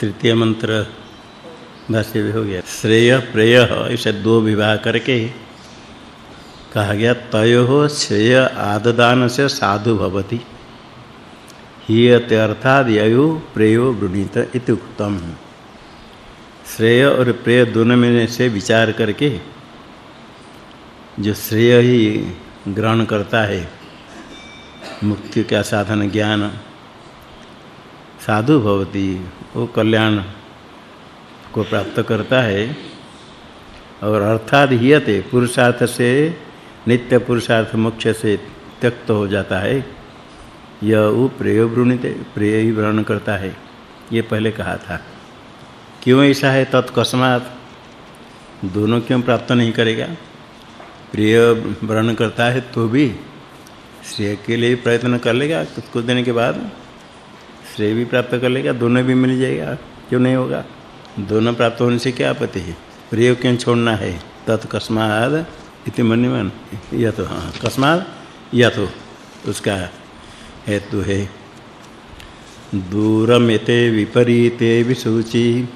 तृतीय मंत्र भाष्य भी हो गया। श्रेय, प्रेय, इसे दो विवाह करके कहा गया, तयो श्रेय आददान से साधु भवति। हीयते अर्थात ययो, प्रेयो, वृणीत इति उत्तम श्रेय और प्रेय दोनों में से विचार करके जो श्रेय ही ग्रहण करता है, मुक्ति का साधन ज्ञान, साधु भवति। वो कल्याण को प्राप्त करता है और अर्थात हियते, पुरुषार्थ से, नित्य पुरुषार्थ मोक्ष से त्यक्त हो जाता है। यह वो प्रेय वृणित, प्रेय ही वर्ण करता है। ये पहले कहा था। क्यों ऐसा है? तत्कस्मात दोनों क्यों प्राप्त नहीं करेगा? प्रिय वर्ण करता है तो भी। श्रेय के लिए प्रयत्न कर लेगा कुछ दिन के बाद। श्रेय भी प्राप्त कर लेगा, दोनों भी मिल जाएगा, क्यों नहीं होगा? दोनों प्राप्त होने से क्या आपत्ति है? प्रिय क्यों छोड़ना है? तत्कस्माद इति मन्यमान। यह तो हाँ कस्माद यह तो उसका हेतु है। दूरमेते विपरीते विसूचि,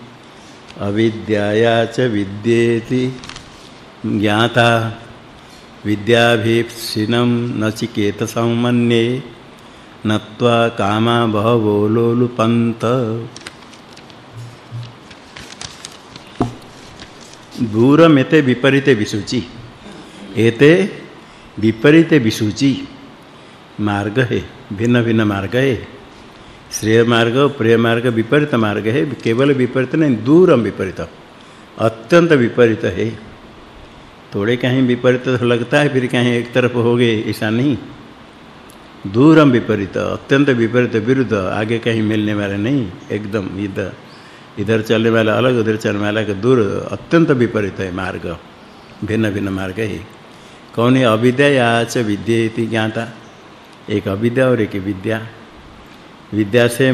अविद्याया च विद्येति ज्ञाता, विद्याभीप्सिनं नचिकेतसं मन्ये नत्वा कामा बहवो लोलुपन्त। दूरमेते विपरीते विसूचि। एते विपरीते विसूचि। मार्ग है भिन्न भिन्न मार्ग है श्रेय मार्ग प्रिय मार्ग विपरीत मार्ग है केवल विपरीत नहीं, दूरम विपरीत। अत्यंत विपरीत है। थोड़े कहीं विपरीत लगता है, फिर कहीं एक तरफ़ हो गए, ऐसा नहीं। दूरम विपरीत, अत्यंत विपरीत, विरुद्ध, आगे कहीं मिलने वाले नहीं, एकदम इधर इधर चलने वाला अलग, उधर चलने वाला का दूर, अत्यंत विपरीत है मार्ग, भिन्न भिन्न मार्ग है। कौन है अविद्या या च विद्येति ज्ञाता? एक अविद्या और एक विद्या। विद्या से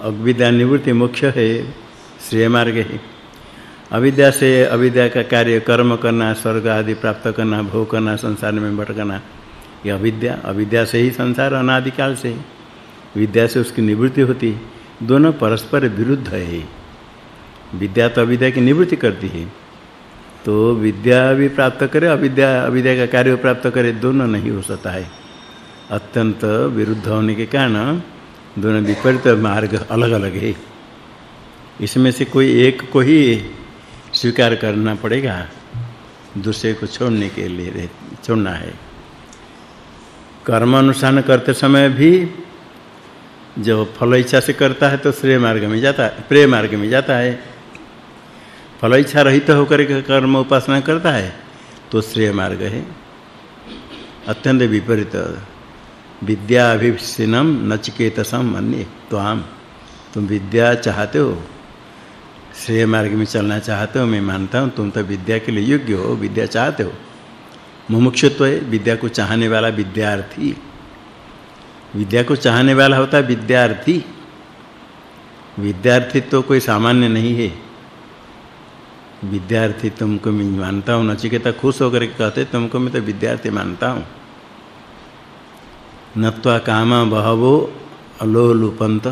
अविद्या निवृत्ति मुख्य है, श्रेय मार्ग है। अविद्या से अविद्या का कार्य कर्म करना, स्वर्ग आदि प्राप्त करना, भोग करना, संसार में भटकना यह अविद्या अविद्या से ही संसार अनादि काल से विद्या से उसकी निवृत्ति होती दोनों परस्पर विरुद्ध है। विद्या तो अविद्या की निवृत्ति करती है। तो विद्या भी प्राप्त करे, अविद्या अविद्या का कार्य प्राप्त करे, दोनों नहीं हो सकता है। अत्यंत विरुद्ध होने के कारण दोनों विपरीत मार्ग अलग-अलग है। इसमें से कोई एक को ही स्वीकार करना पड़ेगा। दूसरे को छोड़ने के लिए छोड़ना है। कर्म अनुसार करते समय भी जो फल इच्छा से करता है तो श्रेय मार्ग में जाता है, प्रेय मार्ग में जाता है। फल इच्छा रहित तो होकर के कर्म उपासना करता है तो श्रेय मार्ग है। अत्यंत विपरीत। विद्या अभिषिनम नचिकेतसम अन्य त्वाम। तुम विद्या चाहते हो, श्रेय मार्ग में चलना चाहते हो, मैं मानता हूँ, तुम तो विद्या के लिए योग्य हो, विद्या चाहते हो। मुमुक्षुत्व है विद्या को चाहने वाला विद्यार्थी। विद्या को चाहने वाला होता है विद्यार्थी। विद्यार्थी तो कोई सामान्य नहीं है। विद्यार्थी तुमको मैं मानता हूँ, नचिकेता खुश होकर कहते, तुमको मैं तो विद्यार्थी मानता हूँ। नत्वा काम बहवो अलोलुपंत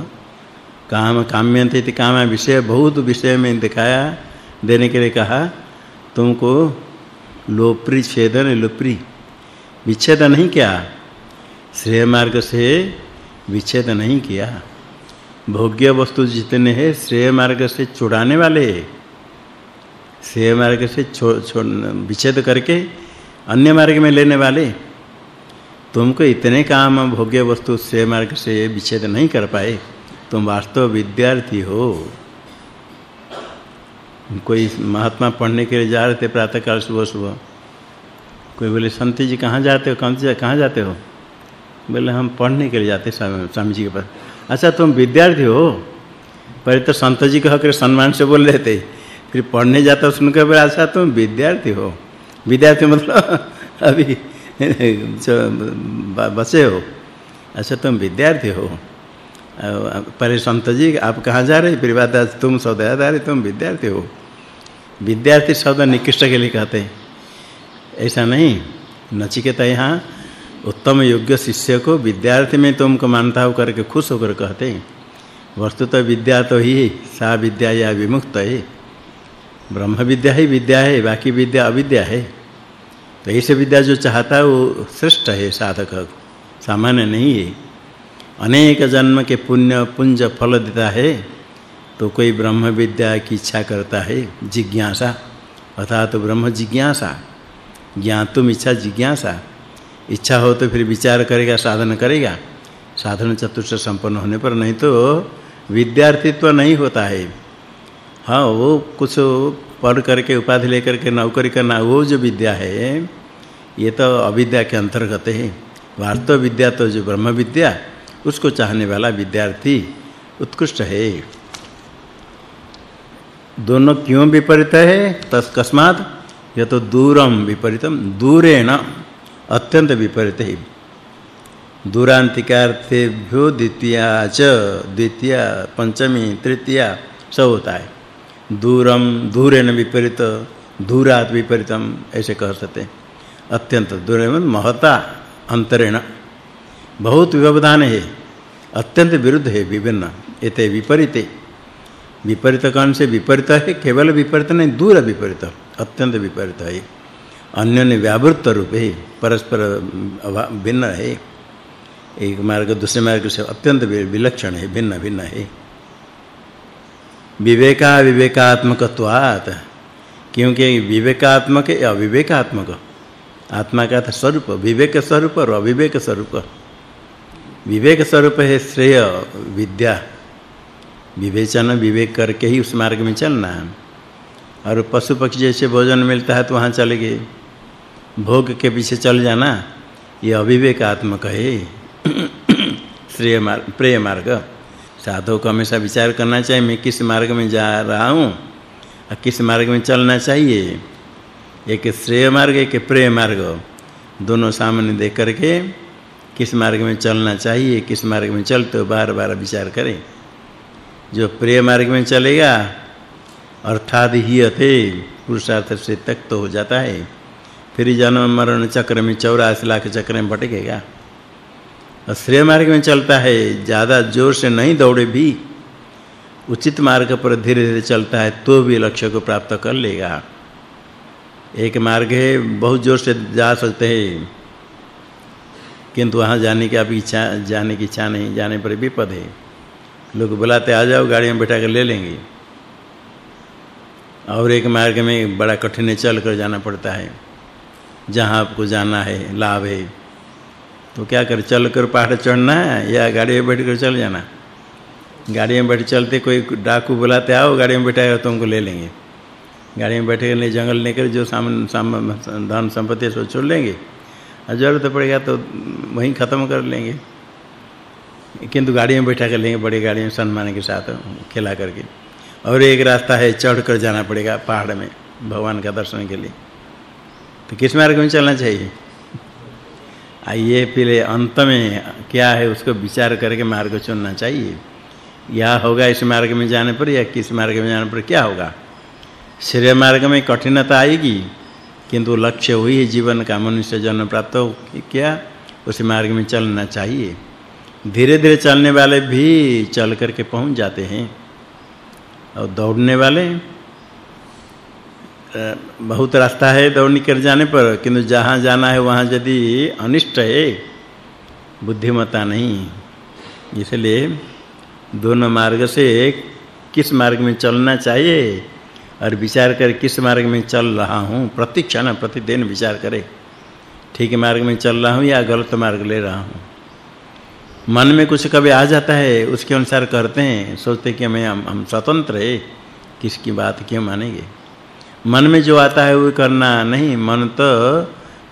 काम काम्यन्ते इति काम विषय, बहुत विषय में दिखाया, देने के लिए कहा, तुमको लोप्री छेदन लोप्री। विच्छेद नहीं किया। श्रेय मार्ग से विच्छेद नहीं किया। भोग्य वस्तु जितने हैं, श्रेय मार्ग से छुड़ाने वाले। श्रेय मार्ग से विच्छेद करके अन्य मार्ग में लेने वाले। तुमको इतने काम भोग्य वस्तु श्रेय मार्ग से विच्छेद नहीं कर पाए। तुम वास्तव विद्यार्थी हो। कोई महात्मा पढ़ने के लिए जा रहे थे प्रातः काल सुबह सुबह। कोई बोले, संत जी, कहाँ जाते हो? कहाँ कहाँ जाते हो? बोले, हम पढ़ने के लिए जाते स्वामी जी के पास। अच्छा तुम विद्यार्थी हो? पहले तो संत जी कह कर सम्मान से बोल रहे थे फिर पढ़ने जाता सुनकर बोले अच्छा तुम विद्यार्थी हो? विद्यार्थी मतलब अभी बचे हो? अच्छा तुम विद्यार्थी हो। पहले संत जी, आप कहाँ जा रहे फिर बात, तुम सौदादारी तुम विद्यार्थी हो। विद्यार्थी शब्द निकृष्ट के लिए कहते हैं। ऐसा नहीं। नचिकेता यहाँ, उत्तम योग्य शिष्य को विद्यार्थी में तुमको मानता हो करके खुश होकर कहते हैं। वस्तुतः विद्या तो ही, सा विद्या या विमुक्त है। ब्रह्म विद्या ही विद्या है, बाकी विद्या अविद्या है। तो ऐसे विद्या जो चाहता है, वो श्रेष्ठ है साधक। सामान्य नहीं है। अनेक जन्म के पुण्य, पुंज फल देता है। तो कोई ब्रह्म विद्या की इच्छा करता है, जिज्ञासा। अर्थात तो ब्रह्म जिज्ञासा। ज्ञातुम इच्छा जिज्ञासा। इच्छा हो तो फिर विचार करेगा, साधन करेगा। साधन चतुर्थ संपन्न होने पर नहीं तो विद्यार्थीत्व नहीं होता है। हाँ वो कुछ पढ़ करके, उपाधि लेकर के, नौकरी करना, वो जो विद्या है, ये तो अविद्या के अंतर्गत है। वास्तव विद्या तो जो ब्रह्म विद्या उसको चाहने वाला विद्यार्थी उत्कृष्ट है। दोनों क्यों विपरीत है? तस्कस्मात् यह तो दूरम विपरीतम दूरेण अत्यंत विपरीत है। दूरांतिकार्थेभ्यो द्वितीया च, द्वितीया, पंचमी, तृतीया, सब होता है। दूरम दूरेण विपरीत, दूरात विपरीतम, ऐसे कह सकते हैं। अत्यंत दूर महता अंतरेण। बहुत व्यवधान है। अत्यंत विरुद्ध है, विभिन्न। एते विपरीते। विपरीत कौन से विपरीत है केवल विपरीत नहीं, दूर विपरीत. अत्यंत विपरीत है अन्य ने व्यावृत रूप है परस्पर भिन्न है एक मार्ग, दूसरे मार्ग से अत्यंत विलक्षण है भिन्न भिन्न है विवेका, विवेकात्मकत्वात्. क्योंकि विवेकात्मक या अविवेकात्मक. आत्मा का स्वरूप, विवेक स्वरूप और अविवेक स्वरूप. विवेक स्वरूप है श्रेय, विद्या. विवेचन, विवेक करके ही उस मार्ग में चलना। और पशु पक्षी जैसे भोजन मिलता है तो वहाँ चले गए। भोग के पीछे चल जाना, ये अविवेकात्मक है। श्रेय मार्ग, प्रेय मार्ग। साधु को हमेशा विचार करना चाहिए, मैं किस मार्ग में जा रहा हूँ? और किस मार्ग में चलना चाहिए? एक श्रेय मार्ग, एक प्रेय मार्ग। दोनों सामने देख करके किस मार्ग में चलना चाहिए, किस मार्ग में चलते हो बार-बार विचार करें। जो प्रिय मार्ग में चलेगा, अर्थात ही अथे पुरुषार्थ से तक तो हो जाता है। फिर जन्म, मरण चक्र में 84 लाख चक्र में भटकेगा। और श्रेय मार्ग में चलता है, ज़्यादा ज़ोर से नहीं दौड़े भी। उचित मार्ग पर धीरे-धीरे चलता है तो भी लक्ष्य को प्राप्त कर लेगा। एक मार्ग है, बहुत ज़ोर से जा सकते हैं। किंतु वहाँ जाने की अभी इच्छा, जाने की इच्छा नहीं, जाने पर विपद है। लोग बुलाते आ जाओ गाड़ी में बैठा कर ले लेंगे। और एक मार्ग में बड़ा कठिन चल कर जाना पड़ता है। जहाँ आपको जाना है, लाभ है। तो क्या कर चल कर पहाड़ चढ़ना है या गाड़ी में बैठ कर चल जाना? गाड़ी में बैठ चलते कोई डाकू बुलाते आओ गाड़ी में बैठाएगा तुमको ले लेंगे। गाड़ी में बैठे नहीं जंगल लेकर जो सामान सामान धन संपत्ति सो छोड़ लेंगे। और ज़रूरत पड़ेगा तो वहीं खत्म कर लेंगे। किंतु गाड़ी में बैठा कर लेंगे, बड़ी गाड़ी में सम्मान के साथ खिला करके। और एक रास्ता है चढ़ कर जाना पड़ेगा पहाड़ में, भगवान का दर्शन के लिए। तो किस मार्ग में चलना चाहिए? आइए पहले अंत में क्या है, उसको विचार करके मार्ग चुनना चाहिए। या होगा इस मार्ग में जाने पर, या किस मार्ग में जाने पर, क्या होगा? श्रेय मार्ग में कठिनता आएगी, किंतु लक्ष्य हुई जीवन का, मनुष्य जन्म प्राप्त हो क्या? उस मार्ग में चलना चाहिए। धीरे-धीरे चलने वाले भी चल करके पहुँच जाते हैं। और दौड़ने वाले बहुत रास्ता है दौड़ने कर जाने पर, किंतु जहाँ जाना है वहाँ यदि अनिष्ट है बुद्धिमता नहीं। इसलिए दोनों मार्ग से किस मार्ग में चलना चाहिए और विचार कर किस मार्ग में चल रहा हूँ, प्रतिक्षण, प्रतिदिन विचार करे, ठीक मार्ग में चल रहा हूँ या गलत मार्ग ले रहा हूँ। मन में कुछ कभी आ जाता है उसके अनुसार करते हैं। सोचते कि मैं हम, हम स्वतंत्र है किसकी बात क्यों मानेंगे? मन में जो आता है वो करना नहीं। मन तो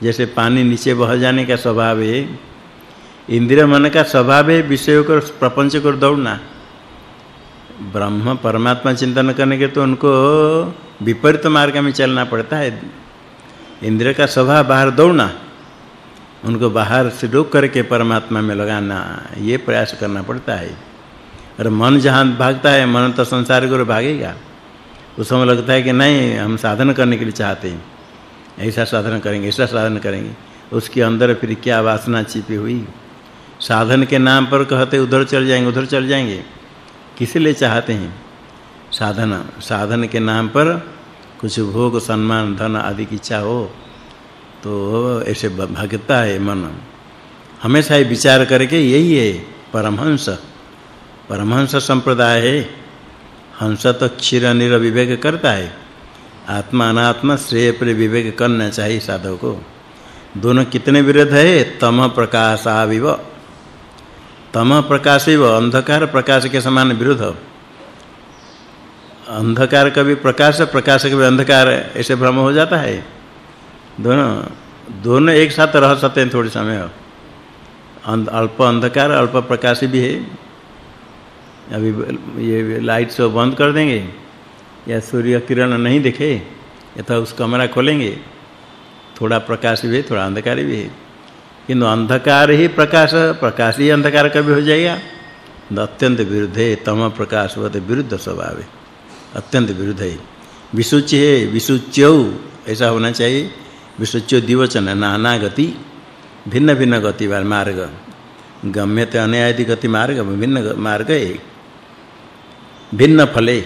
जैसे पानी नीचे बह जाने का स्वभाव है इंद्रिय मन का स्वभाव है विषय को प्रपंच को दौड़ना। ब्रह्म परमात्मा चिंतन करने के तो उनको विपरीत मार्ग में चलना पड़ता है। इंद्रिय का स्वभाव बाहर दौड़ना। उनको बाहर से रोक करके परमात्मा में लगाना, ये प्रयास करना पड़ता है। और मन जहाँ भागता है, मन तो संसार को भागेगा। उस समय लगता है कि नहीं, हम साधन करने के लिए चाहते हैं। ऐसा साधन करेंगे, ऐसा साधन करेंगे। उसके अंदर फिर क्या वासना छिपी हुई? साधन के नाम पर कहते उधर चल जाएँगे, उधर चल जाएँगे। किस लिए चाहते हैं? साधन साधन के नाम पर कुछ भोग, सम्मान, धन आदि की इच्छा हो। तो ऐसे भगता है मन। हमेशा ही विचार करके यही है, परमहंस। परमहंस संप्रदाय है। हंस तो क्षीर निर विवेक करता है। आत्मा अनात्मा, श्रेय पर विवेक करना चाहिए साधक को। दोनों कितने विरुद्ध है? तम प्रकाशाविव तम प्रकाशिव अंधकार प्रकाश के समान विरुद्ध। अंधकार का भी प्रकाश प्रकाश का भी अंधकार, ऐसे भ्रम हो जाता है। दोनों दोनों एक साथ रह सकते हैं थोड़े समय अल्प अंधकार, अल्प प्रकाश भी है। अभी ये लाइट सब बंद कर देंगे। या सूर्य किरण नहीं दिखे या तो उस कमरा खोलेंगे। थोड़ा प्रकाश भी है, थोड़ा अंधकार भी है। किंतु अंधकार ही प्रकाश प्रकाश ही अंधकार कभी हो जाएगा? अत्यंत विरुद्ध है, तम प्रकाश वत विरुद्ध स्वभाव है। अत्यंत विरुद्ध है। विसुच्य है विसुच्यौ ऐसा होना चाहिए। विसुच्य दिवचन नाना गति भिन्न भिन्न गति वाला मार्ग। गम्यते अनयादि गति मार्ग, भिन्न मार्ग है। भिन्न फले।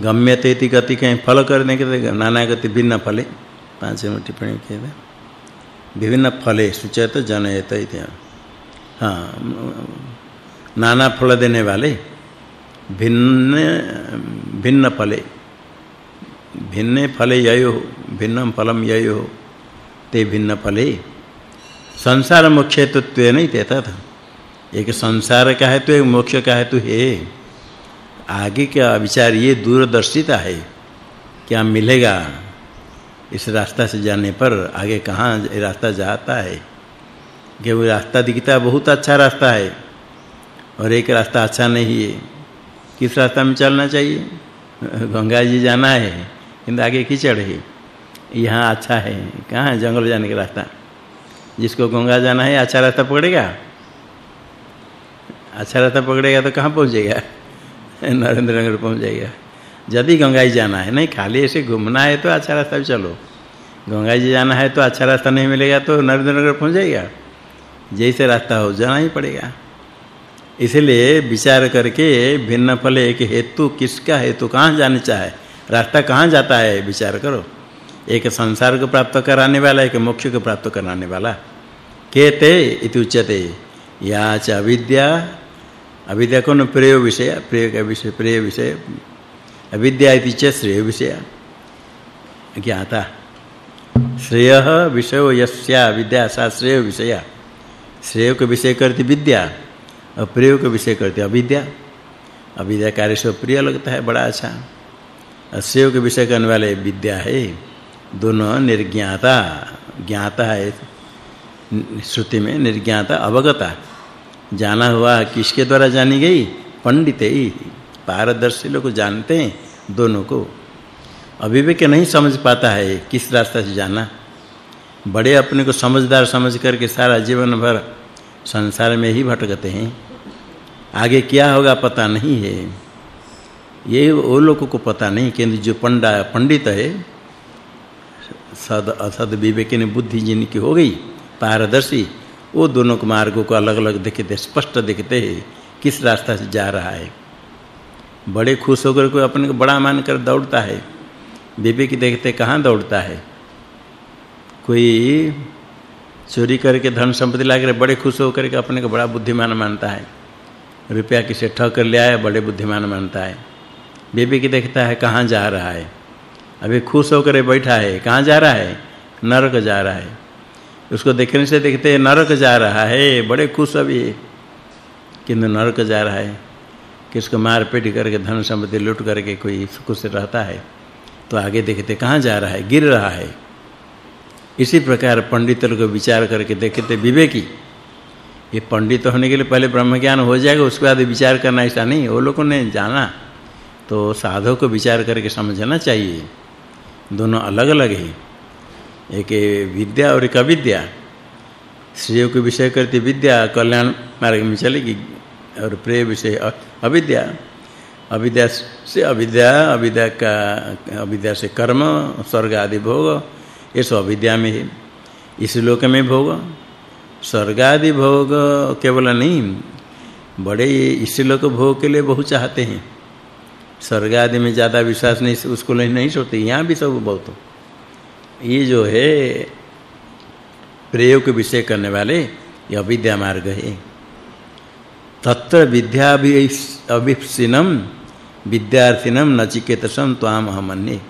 गम्यते इति गति कहीं फल करने के नाना गति भिन्न फले। पाँच मिनट टिप्पणी थे। विभिन्न फले, सुचेत जनयत इति। हाँ नाना फल देने वाले, भिन्न भिन्न फले। भिन्ने फले ययो भिन्नम फलम ययो। ते भिन्न फले। संसार मोक्षेतत्व नहीं तेता था एक संसार का है तो एक मोक्ष का है तो है। आगे का विचार ये दूरदर्शिता है? क्या मिलेगा? इस रास्ता से जाने पर आगे कहाँ रास्ता जाता है? कि वो रास्ता दिखता बहुत अच्छा रास्ता है। और एक रास्ता अच्छा नहीं है। किस रास्ता में चलना चाहिए? गंगा जी जाना है। किंतु आगे कीचड़ है। यहाँ अच्छा है। कहाँ जंगल जाने का रास्ता। जिसको गंगा जाना है अच्छा रास्ता पकड़ेगा? अच्छा रास्ता पकड़ेगा तो कहाँ पहुँचेगा नरेंद्र नगर पहुँच जाएगा। यदि गंगा जी जाना है, नहीं, खाली ऐसे घूमना है तो अच्छा रास्ता भी चलो। गंगा जी जाना है तो अच्छा रास्ता नहीं मिलेगा तो नरेंद्र नगर पहुँच जाएगा। जैसे रास्ता हो, जाना ही पड़ेगा। इसलिए विचार करके भिन्न फल एक हेतु किसका हेतु कहाँ जाने चाहे? रास्ता कहाँ जाता है? विचार करो। एक संसार को प्राप्त कराने वाला, एक मोक्ष को प्राप्त कराने वाला। केते इति उच्यते। या च अविद्या। अविद्या कौन? प्रिय विषय। प्रिय का विषय, प्रिय विषय। अविद्या इति च श्रेय विषय। ज्ञाता। श्रेय विषय यस्या, विद्या सा श्रेय विषय। श्रेय को विषय करती विद्या, और को विषय करती अविद्या। अविद्या कार्य से प्रिय लगता है, बड़ा अच्छा। श्रेय को विषय करने वाले विद्या है। दोनों निर्ज्ञाता, ज्ञाता है। श्रुति में निर्ज्ञाता, अवगता। जाना हुआ किसके द्वारा जानी गई? पंडित ही। पारदर्शी लोग जानते हैं दोनों को। अविवेक नहीं समझ पाता है किस रास्ते से जाना। बड़े अपने को समझदार समझ करके सारा जीवन भर संसार में ही भटकते हैं। आगे क्या होगा पता नहीं है। ये वो लोगों को पता नहीं किंतु जो पंडा, पंडित है, सद, असद विवेक ने बुद्धि जिनकी हो गई, पारदर्शी, वो दोनों के मार्गों को अलग-अलग देखते, स्पष्ट देखते हैं, किस रास्ता से जा रहा है। बड़े खुश होकर कोई अपने को बड़ा मानकर दौड़ता है। विवेक देखते कहाँ दौड़ता है? कोई चोरी करके धन संपत्ति लाकर बड़े खुश होकर के अपने को बड़ा बुद्धिमान मानता है। रुपया किसे ठग कर ले आया, बड़े बुद्धिमान मानता है। विवेक देखता है, कहाँ जा रहा है? अभी खुश होकर बैठा है, कहाँ जा रहा है? नरक जा रहा है। उसको देखने से देखते नरक जा रहा है, बड़े खुश अभी किंतु नरक जा रहा है किसको मार पीट करके, धन संपत्ति लूट करके कोई सुख से रहता है तो आगे देखते, कहाँ जा रहा है? गिर रहा है। इसी प्रकार पंडित लोग विचार करके देखते विवेकी ये पंडित होने के लिए पहले ब्रह्म ज्ञान हो जाएगा, उसके बाद विचार करना ऐसा नहीं, वो लोगों ने जाना। तो साधक को विचार करके समझना चाहिए। दोनों अलग-अलग है। एक विद्या और एक अविद्या। श्रेय को विषय करती विद्या, कल्याण मार्ग में चलेगी, और प्रेय विषय अविद्या। अविद्या से अविद्या अविद्या का, अविद्या से कर्म, स्वर्ग आदि भोग, ये सब अविद्या में है। इस लोक में भोग, स्वर्ग आदि भोग केवल नहीं, बड़े इसी लोग भोग के लिए बहुत चाहते हैं। स्वर्ग आदि में ज़्यादा विश्वास नहीं, उसको नहीं सोचते यहाँ भी सब बहुत ये जो है, प्रयोग विषय करने वाले, ये अविद्या मार्ग है। तत्र विद्या अभिप्सिनम, विद्यार्थिनम नचिकेतसम त्वाम अहमन्ये।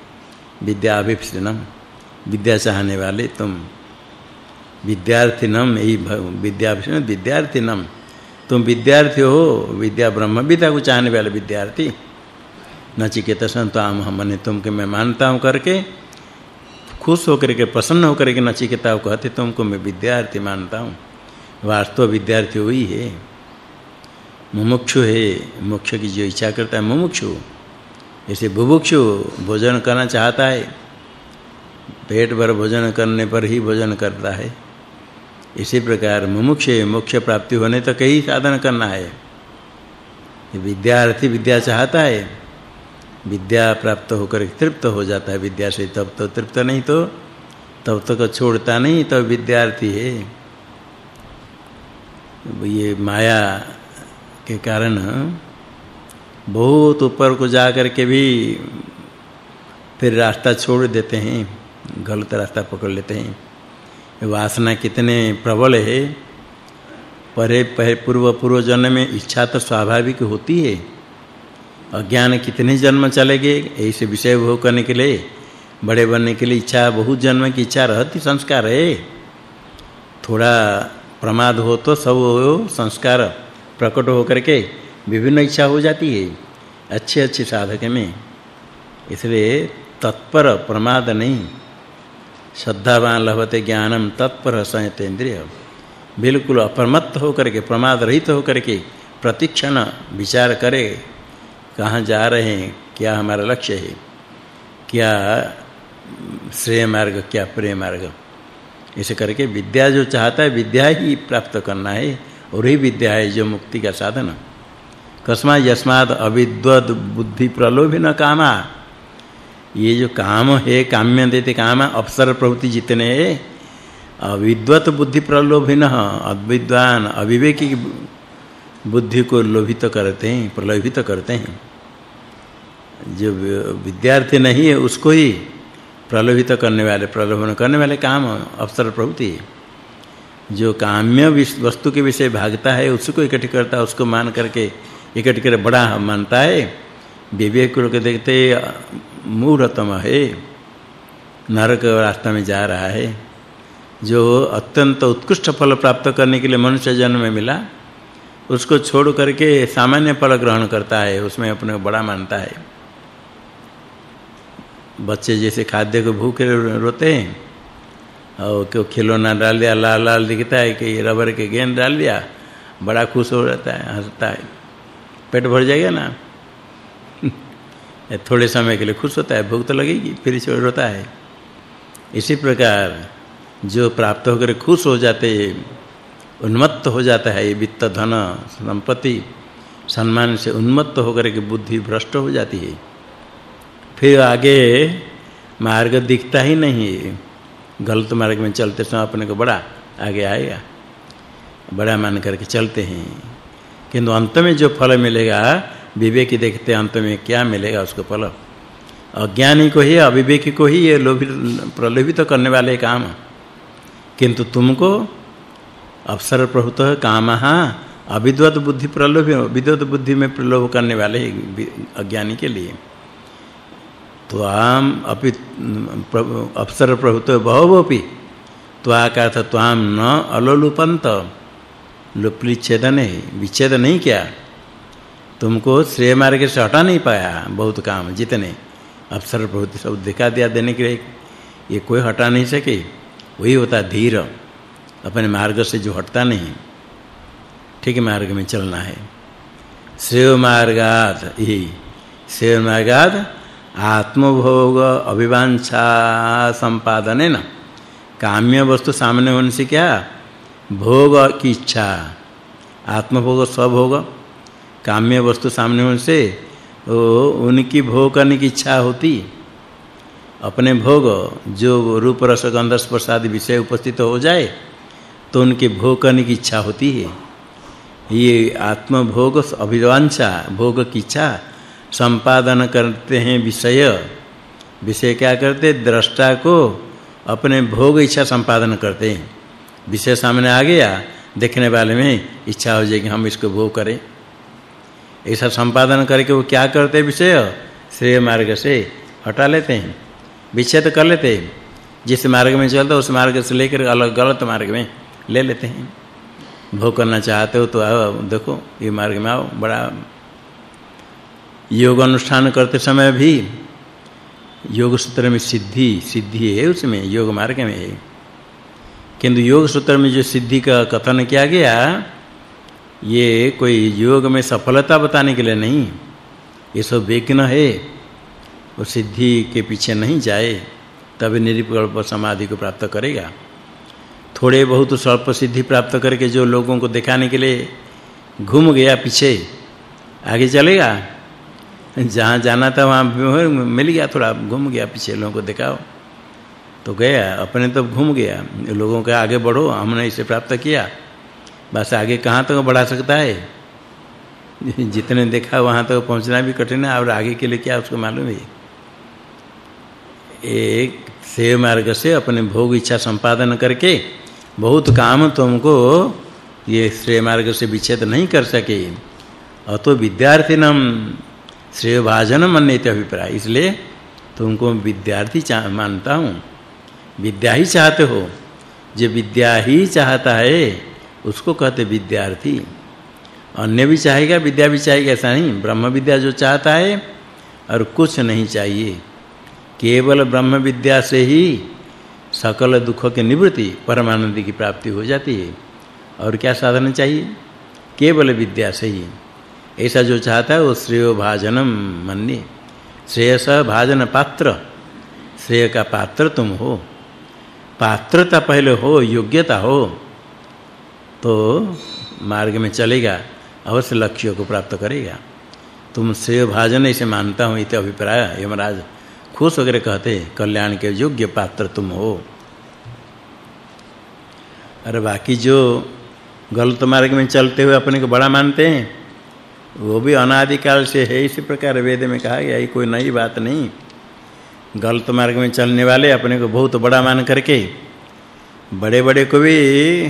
विद्या अभिप्सिनम, विद्या चाहने वाले तुम। विद्यार्थिनम, यही विद्या विद्यार्थिनम। तुम विद्यार्थी हो, विद्या ब्रह्म विद्या को चाहने वाले विद्यार्थी। नचिकेत संत आम हमने तुमके मैं मानता हूँ करके, खुश होकर के, प्रसन्न होकर के नचिकेता कहते, तुमको मैं विद्यार्थी मानता हूँ। वास्तव विद्यार्थी हुई है। मुमुक्षु है मोक्ष की जो इच्छा करता है मुमुक्षु। ऐसे बुभुक्षु भोजन करना चाहता है, पेट भर भोजन करने पर ही भोजन करता है। इसी प्रकार मुमुक्ष मोक्ष प्राप्ति होने तक ही साधन करना है। विद्यार्थी विद्या चाहता है विद्या प्राप्त होकर तृप्त हो जाता है विद्या से, तब तो तृप्त नहीं तो तब तक तो छोड़ता नहीं तो विद्यार्थी है। ये माया के कारण बहुत ऊपर को जा कर के भी फिर रास्ता छोड़ देते हैं, गलत रास्ता पकड़ लेते हैं। वासना कितने प्रबल है। परे पूर्व पूर्व जन्म में इच्छा तो स्वाभाविक होती है। अज्ञान कितने जन्म चले गए ऐसे विषय भोग करने के लिए, बड़े बनने के लिए इच्छा, बहुत जन्म की इच्छा रहती, संस्कार है। थोड़ा प्रमाद हो तो सब हो, संस्कार प्रकट हो करके विभिन्न इच्छा हो जाती है। अच्छे अच्छे साधक में। इसलिए तत्पर प्रमाद नहीं। श्रद्धावान लभते ज्ञानम तत्पर संयतेन्द्रिय। बिल्कुल अप्रमत्त होकर के, प्रमाद रहित होकर के प्रतिक्षण विचार करे। कहाँ जा रहे हैं? क्या हमारा लक्ष्य है? क्या श्रेय मार्ग, क्या प्रेम मार्ग? इसे करके विद्या जो चाहता है, विद्या ही प्राप्त करना है, और ही विद्या है जो मुक्ति का साधन। कस्मा यस्माद अविद्वद बुद्धि प्रलोभिन कामा। ये जो काम है काम्य देते काम, अवसर प्रवृत्ति जितने अविद्वत बुद्धि प्रलोभिन अविद्वान अविवेकी बुद्धि को लोभित करते हैं, प्रलोभित करते हैं। जो विद्यार्थी नहीं है, उसको ही प्रलोभित करने वाले, प्रलोभन करने वाले काम अवसर प्रवृत्ति जो काम्य वस्तु के विषय भागता है, उसको इकट्ठ करता है, उसको मान करके इकट्ठ कर बड़ा मानता है। विवेक को देखते मूढ़तम है, नरक रास्ता में जा रहा है। जो अत्यंत उत्कृष्ट फल प्राप्त करने के लिए मनुष्य जन्म में मिला उसको छोड़ करके सामान्य फल ग्रहण करता है, उसमें अपने बड़ा मानता है। बच्चे जैसे खाद्य को भूखे रोते हैं, और क्यों खिलौना डाल दिया, लाल लाल दिखता है कि रबर के गेंद डाल दिया, बड़ा खुश हो जाता है, हंसता है। पेट भर जाएगा ना? थोड़े समय के लिए खुश होता है, भूख तो लगेगी, फिर छोड़ रोता है। इसी प्रकार जो प्राप्त होकर खुश हो जाते उन्मत्त हो जाता है ये वित्त धन संपत्ति सम्मान से उन्मत्त होकर के बुद्धि भ्रष्ट हो जाती है। फिर आगे मार्ग दिखता ही नहीं गलत मार्ग में चलते समय अपने को बड़ा आगे आएगा। बड़ा मान करके चलते हैं। किंतु अंत में जो फल मिलेगा, विवेकी देखते अंत में क्या मिलेगा उसको फल। अज्ञानी को ही, अविवेकी को ही ये लोभित प्रलोभित करने वाले काम। किंतु तुमको अवसर प्रभुत कामः। अविद्वत बुद्धि प्रलोभ विद्वत बुद्धि में प्रलोभ करने वाले अज्ञानी के लिए। तो आम अपि अवसर प्रभुत बहुवपि त्वा का अर्थ त्वाम न अलोलुपंत लुप्ली है विच्छेद नहीं किया। तुमको श्रेय मार्ग से हटा नहीं पाया बहुत काम जितने। अवसर बहुत सब दिखा दिया देने के लिए। ये कोई हटा नहीं सके। वही होता धीर। अपने मार्ग से जो हटता नहीं, ठीक मार्ग में चलना है। श्रेय मार्गात ही श्रेय मार्गात आत्मभोग अभिवांछा संपादने न। काम्य वस्तु सामने होने से क्या? भोग की इच्छा। आत्मभोग सब स्वभोग। काम्य वस्तु सामने होने से वो उनकी भोग करने की इच्छा होती अपने भोग, जो रूप रस, गंध, स्पर्श आदि विषय उपस्थित हो जाए तो उनके भोग करने की इच्छा होती है। ये आत्म भोग अभिवांछा भोग की इच्छा, संपादन करते हैं विषय। विषय क्या करते? दृष्टा को अपने भोग इच्छा संपादन करते हैं। विषय सामने आ गया, देखने वाले में इच्छा हो जाएगी हम इसको भोग करें। ऐसा संपादन करके वो क्या करते विषय? श्रेय मार्ग से हटा लेते हैं, विच्छेद कर लेते हैं। जिस मार्ग में चलता उस मार्ग से लेकर अलग गलत मार्ग में ले लेते हैं। भोग करना चाहते हो तो आओ देखो, ये मार्ग में आओ, बड़ा योग अनुष्ठान करते समय भी योग सूत्र में सिद्धि सिद्धि है उसमें, योग मार्ग में है। किंतु योग सूत्र में जो सिद्धि का कथन किया गया, ये कोई योग में सफलता बताने के लिए नहीं। ये सब विघ्न है। वो सिद्धि के पीछे नहीं जाए, तभी निर्विकल्प समाधि को प्राप्त करेगा। थोड़े बहुत स्वल्प सिद्धि प्राप्त करके जो लोगों को दिखाने के लिए घूम गया पीछे, आगे चलेगा? जहाँ जाना था वहाँ मिल गया थोड़ा, घूम गया पीछे लोगों को दिखाओ। तो गया, अपने तो घूम गया। लोगों के आगे बढ़ो, हमने इसे प्राप्त किया। बस आगे कहाँ तक तो बढ़ा सकता है? जितने देखा वहाँ तक तो पहुँचना भी कठिन है, और आगे के लिए क्या उसको मालूम है? एक सेव मार्ग से अपने भोग इच्छा संपादन करके बहुत काम तुमको ये श्रेय मार्ग से विच्छेद नहीं कर सके। अतो विद्यार्थिनम श्रेय भाजन मन्यते अभिप्राय। इसलिए तुमको विद्यार्थी मानता हूँ। विद्या ही चाहते हो। जो विद्या ही चाहता है, उसको कहते विद्यार्थी। अन्य भी चाहेगा, विद्या भी चाहेगा, ऐसा नहीं। ब्रह्म विद्या जो चाहता है, और कुछ नहीं चाहिए। केवल ब्रह्म विद्या से ही सकल दुख की निवृत्ति परमानंद की प्राप्ति हो जाती है। और क्या साधन चाहिए? केवल विद्या से ही। ऐसा जो चाहता है, वो श्रेय भाजनम मन्य। श्रेयस भाजन पात्र। श्रेय का पात्र तुम हो। पात्रता पहले हो, योग्यता हो। तो मार्ग में चलेगा, अवश्य लक्ष्य को प्राप्त करेगा। तुम श्रेय भाजन ऐसे मानता हूँ, इति अभिप्राय, यमराज। खुश होकर कहते कल्याण के योग्य पात्र तुम हो। अरे बाकी जो गलत मार्ग में चलते हुए अपने को बड़ा मानते हैं, वो भी अनादि काल से है, इसी प्रकार वेद में कहा गया ये कोई नई बात नहीं। गलत मार्ग में चलने वाले अपने को बहुत बड़ा मान करके, बड़े-बड़े को भी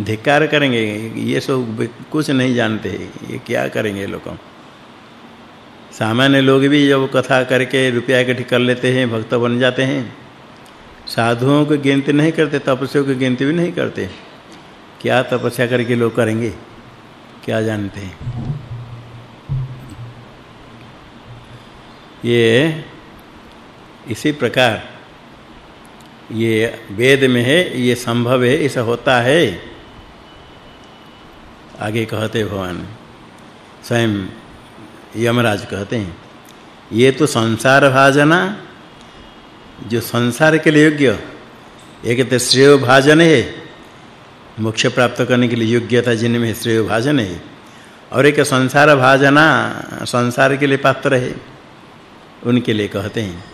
धिक्कार करेंगे। ये सब कुछ नहीं जानते, ये क्या करेंगे लोग? सामान्य लोग भी जब कथा करके रुपया इकट्ठी कर लेते हैं, भक्त बन जाते हैं। साधुओं को गिनती नहीं करते, तपस्वियों की गिनती भी नहीं करते। क्या तपस्या करके लोग करेंगे? क्या जानते हैं? ये इसी प्रकार ये वेद में है, ये संभव है ऐसा होता है। आगे कहते भगवान, स्वयं यमराज कहते हैं, ये तो संसार भाजना, जो संसार के लिए योग्य, एक तो श्रेय भाजन है, मोक्ष प्राप्त करने के लिए योग्यता जिनमें श्रेय भाजन है, और एक संसार भाजना, संसार के लिए पात्र है। उनके लिए कहते हैं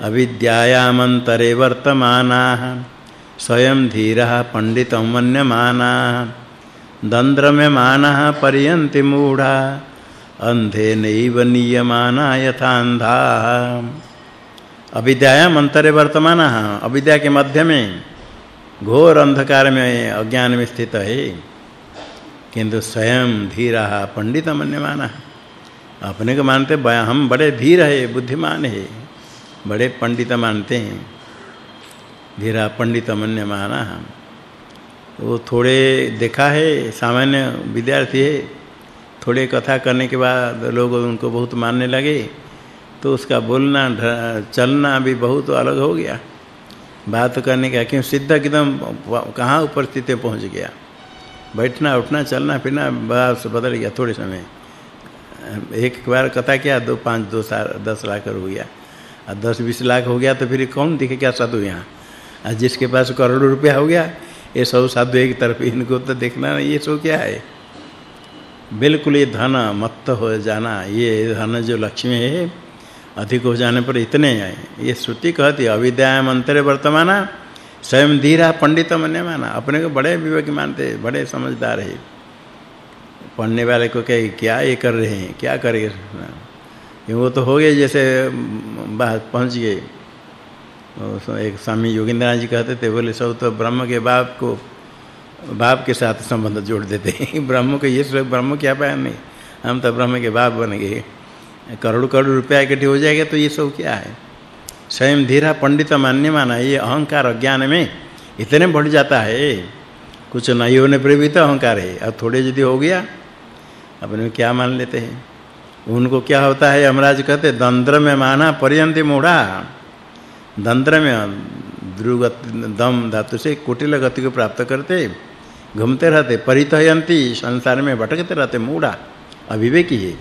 अविद्यायामंतरे वर्तमाना, स्वयं धीरः पंडितं मन्यमाना दंद्र में मानः पर्यन्ति मूढ़ा अंधे नैव नियमाना यथांधा अविद्यायाम अंतरे वर्तमान, अविद्या के मध्य में घोर अंधकार में अज्ञान में स्थित है। किंतु स्वयं धीरा पंडित मन्यमाना, अपने को मानते हम बड़े धीर है, बुद्धिमान है, बड़े पंडित मानते हैं। धीरा पंडित मन्यमाना, वो थोड़े देखा है, सामान्य विद्यार्थी है थोड़े कथा करने के बाद लोग उनको बहुत मानने लगे तो उसका बोलना चलना भी बहुत अलग हो गया। बात करने का क्यों? सिद्ध एकदम कहाँ उपस्थिति पहुँच गया। बैठना, उठना, चलना, फिरना, बस बदल गया थोड़े समय। एक बार कथा किया, दो, पाँच, दो साल, दस लाख हो गया। और दस, बीस लाख हो गया तो फिर कौन दिखे क्या साधु यहाँ? और जिसके पास करोड़ों रुपया हो गया, ये सब साधु एक तरफ़, इनको तो देखना, ये सो क्या है? बिल्कुल ये धन मत हो जाना, ये धन जो लक्ष्मी है, अधिक हो जाने पर इतने हैं। ये श्रुति कहती अविद्या मंत्र वर्तमान, स्वयं धीरा पंडित मन्य माना। अपने को बड़े विवेक मानते, बड़े समझदार है। पढ़ने वाले को कहे, क्या ये कर रहे हैं? क्या करेंगे वो तो हो गए जैसे बात पहुँच गए। एक स्वामी योगेंद्र जी कहते थे, बोले सब तो ब्रह्म के बाप को बाप के साथ संबंध जोड़ देते हैं। ब्रह्म को ये सब ब्रह्म क्या पाया नहीं हम तो ब्रह्म के बाप बन गए। करोड़ करोड़ रुपया इकट्ठे हो जाएगा तो ये सब क्या है? स्वयं धीरा पंडित मान्य माना ये अहंकार अज्ञान में इतने बढ़ जाता है। कुछ नहीं होने पर भी तो अहंकार है। अब थोड़े यदि हो गया, अपने क्या मान लेते हैं? उनको क्या होता है, यमराज कहते, दंद्र में माना पर्यंत मूढ़ा दंद्र में द्रुगत दम धातु से कुटिल गति को प्राप्त करते। घूमते रहते परितयंती संसार में भटकते रहते, मूढ़ा, अविवेकी है।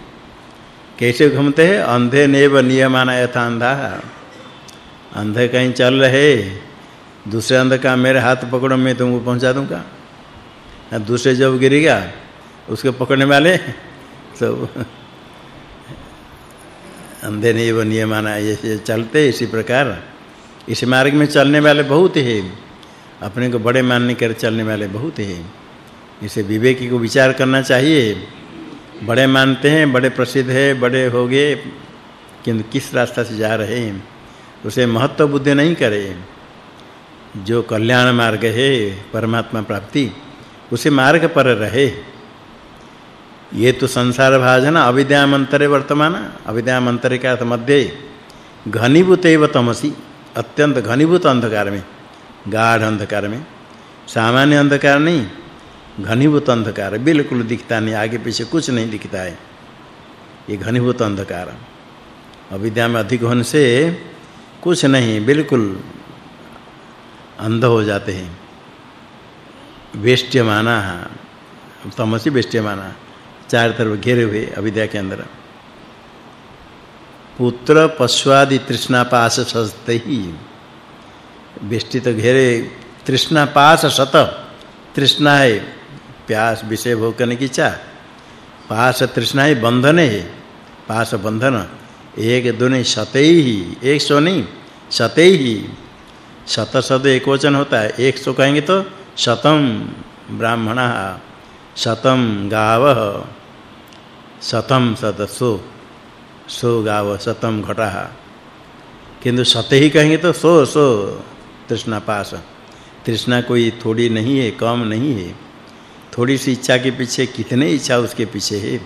कैसे घूमते हैं? अंधे नेव नियमाना यथा अंधा। अंधे कहीं चल रहे, दूसरे अंध का मेरे हाथ पकड़ो, मैं तुमको पहुँचा दूँगा। दूसरे जब गिरेगा उसके पकड़ने वाले सब अंधे नहीं वो नियमाना ये चलते इसी प्रकार। इस मार्ग में चलने वाले बहुत हैं अपने को बड़े मानने कर चलने वाले बहुत हैं। इसे विवेकी को विचार करना चाहिए। बड़े मानते हैं, बड़े प्रसिद्ध है, बड़े हो गए, किंतु किस रास्ता से जा रहे हैं? उसे महत्व बुद्धि नहीं करे। जो कल्याण मार्ग है, परमात्मा प्राप्ति, उसे मार्ग पर रहे। ये तो संसार भाजन अविद्यामंतरे वर्तमान, अविद्यामंतरे का अर्थ मध्य। घनीभूत एव तमसी, अत्यंत घनीभूत अंधकार में। गाढ़ अंधकार में। सामान्य अंधकार नहीं, घनीभूत अंधकार बिल्कुल दिखता नहीं, आगे पीछे कुछ नहीं दिखता है। ये घनीभूत अंधकार अविद्या में अधिक होने से कुछ नहीं, बिल्कुल अंध हो जाते हैं। वेष्ट्यमाना तमसी वेष्ट्यमाना चार तरफ़ घेरे हुए अविद्या के अंदर। पुत्र पशुआदि तृष्णा पास सजते ही। वेष्टि तो घेरे, तृष्णा पास शत। तृष्णा है प्यास विषय भोग करने की इच्छा पास तृष्णा है बंधन है। पास बंधन, एक दो नहीं शते ही, एक सौ नहीं, शते ही। शत शब्द एक वचन होता है, एक सौ कहेंगे तो शतम ब्राह्मण, शतम गाव, शतम सदसो सो गाव, शतम घटा। किंतु शत ही कहेंगे तो सो सो। तृष्णा पास। तृष्णा कोई थोड़ी नहीं है, कम नहीं है। थोड़ी सी इच्छा के पीछे कितने इच्छा उसके पीछे है?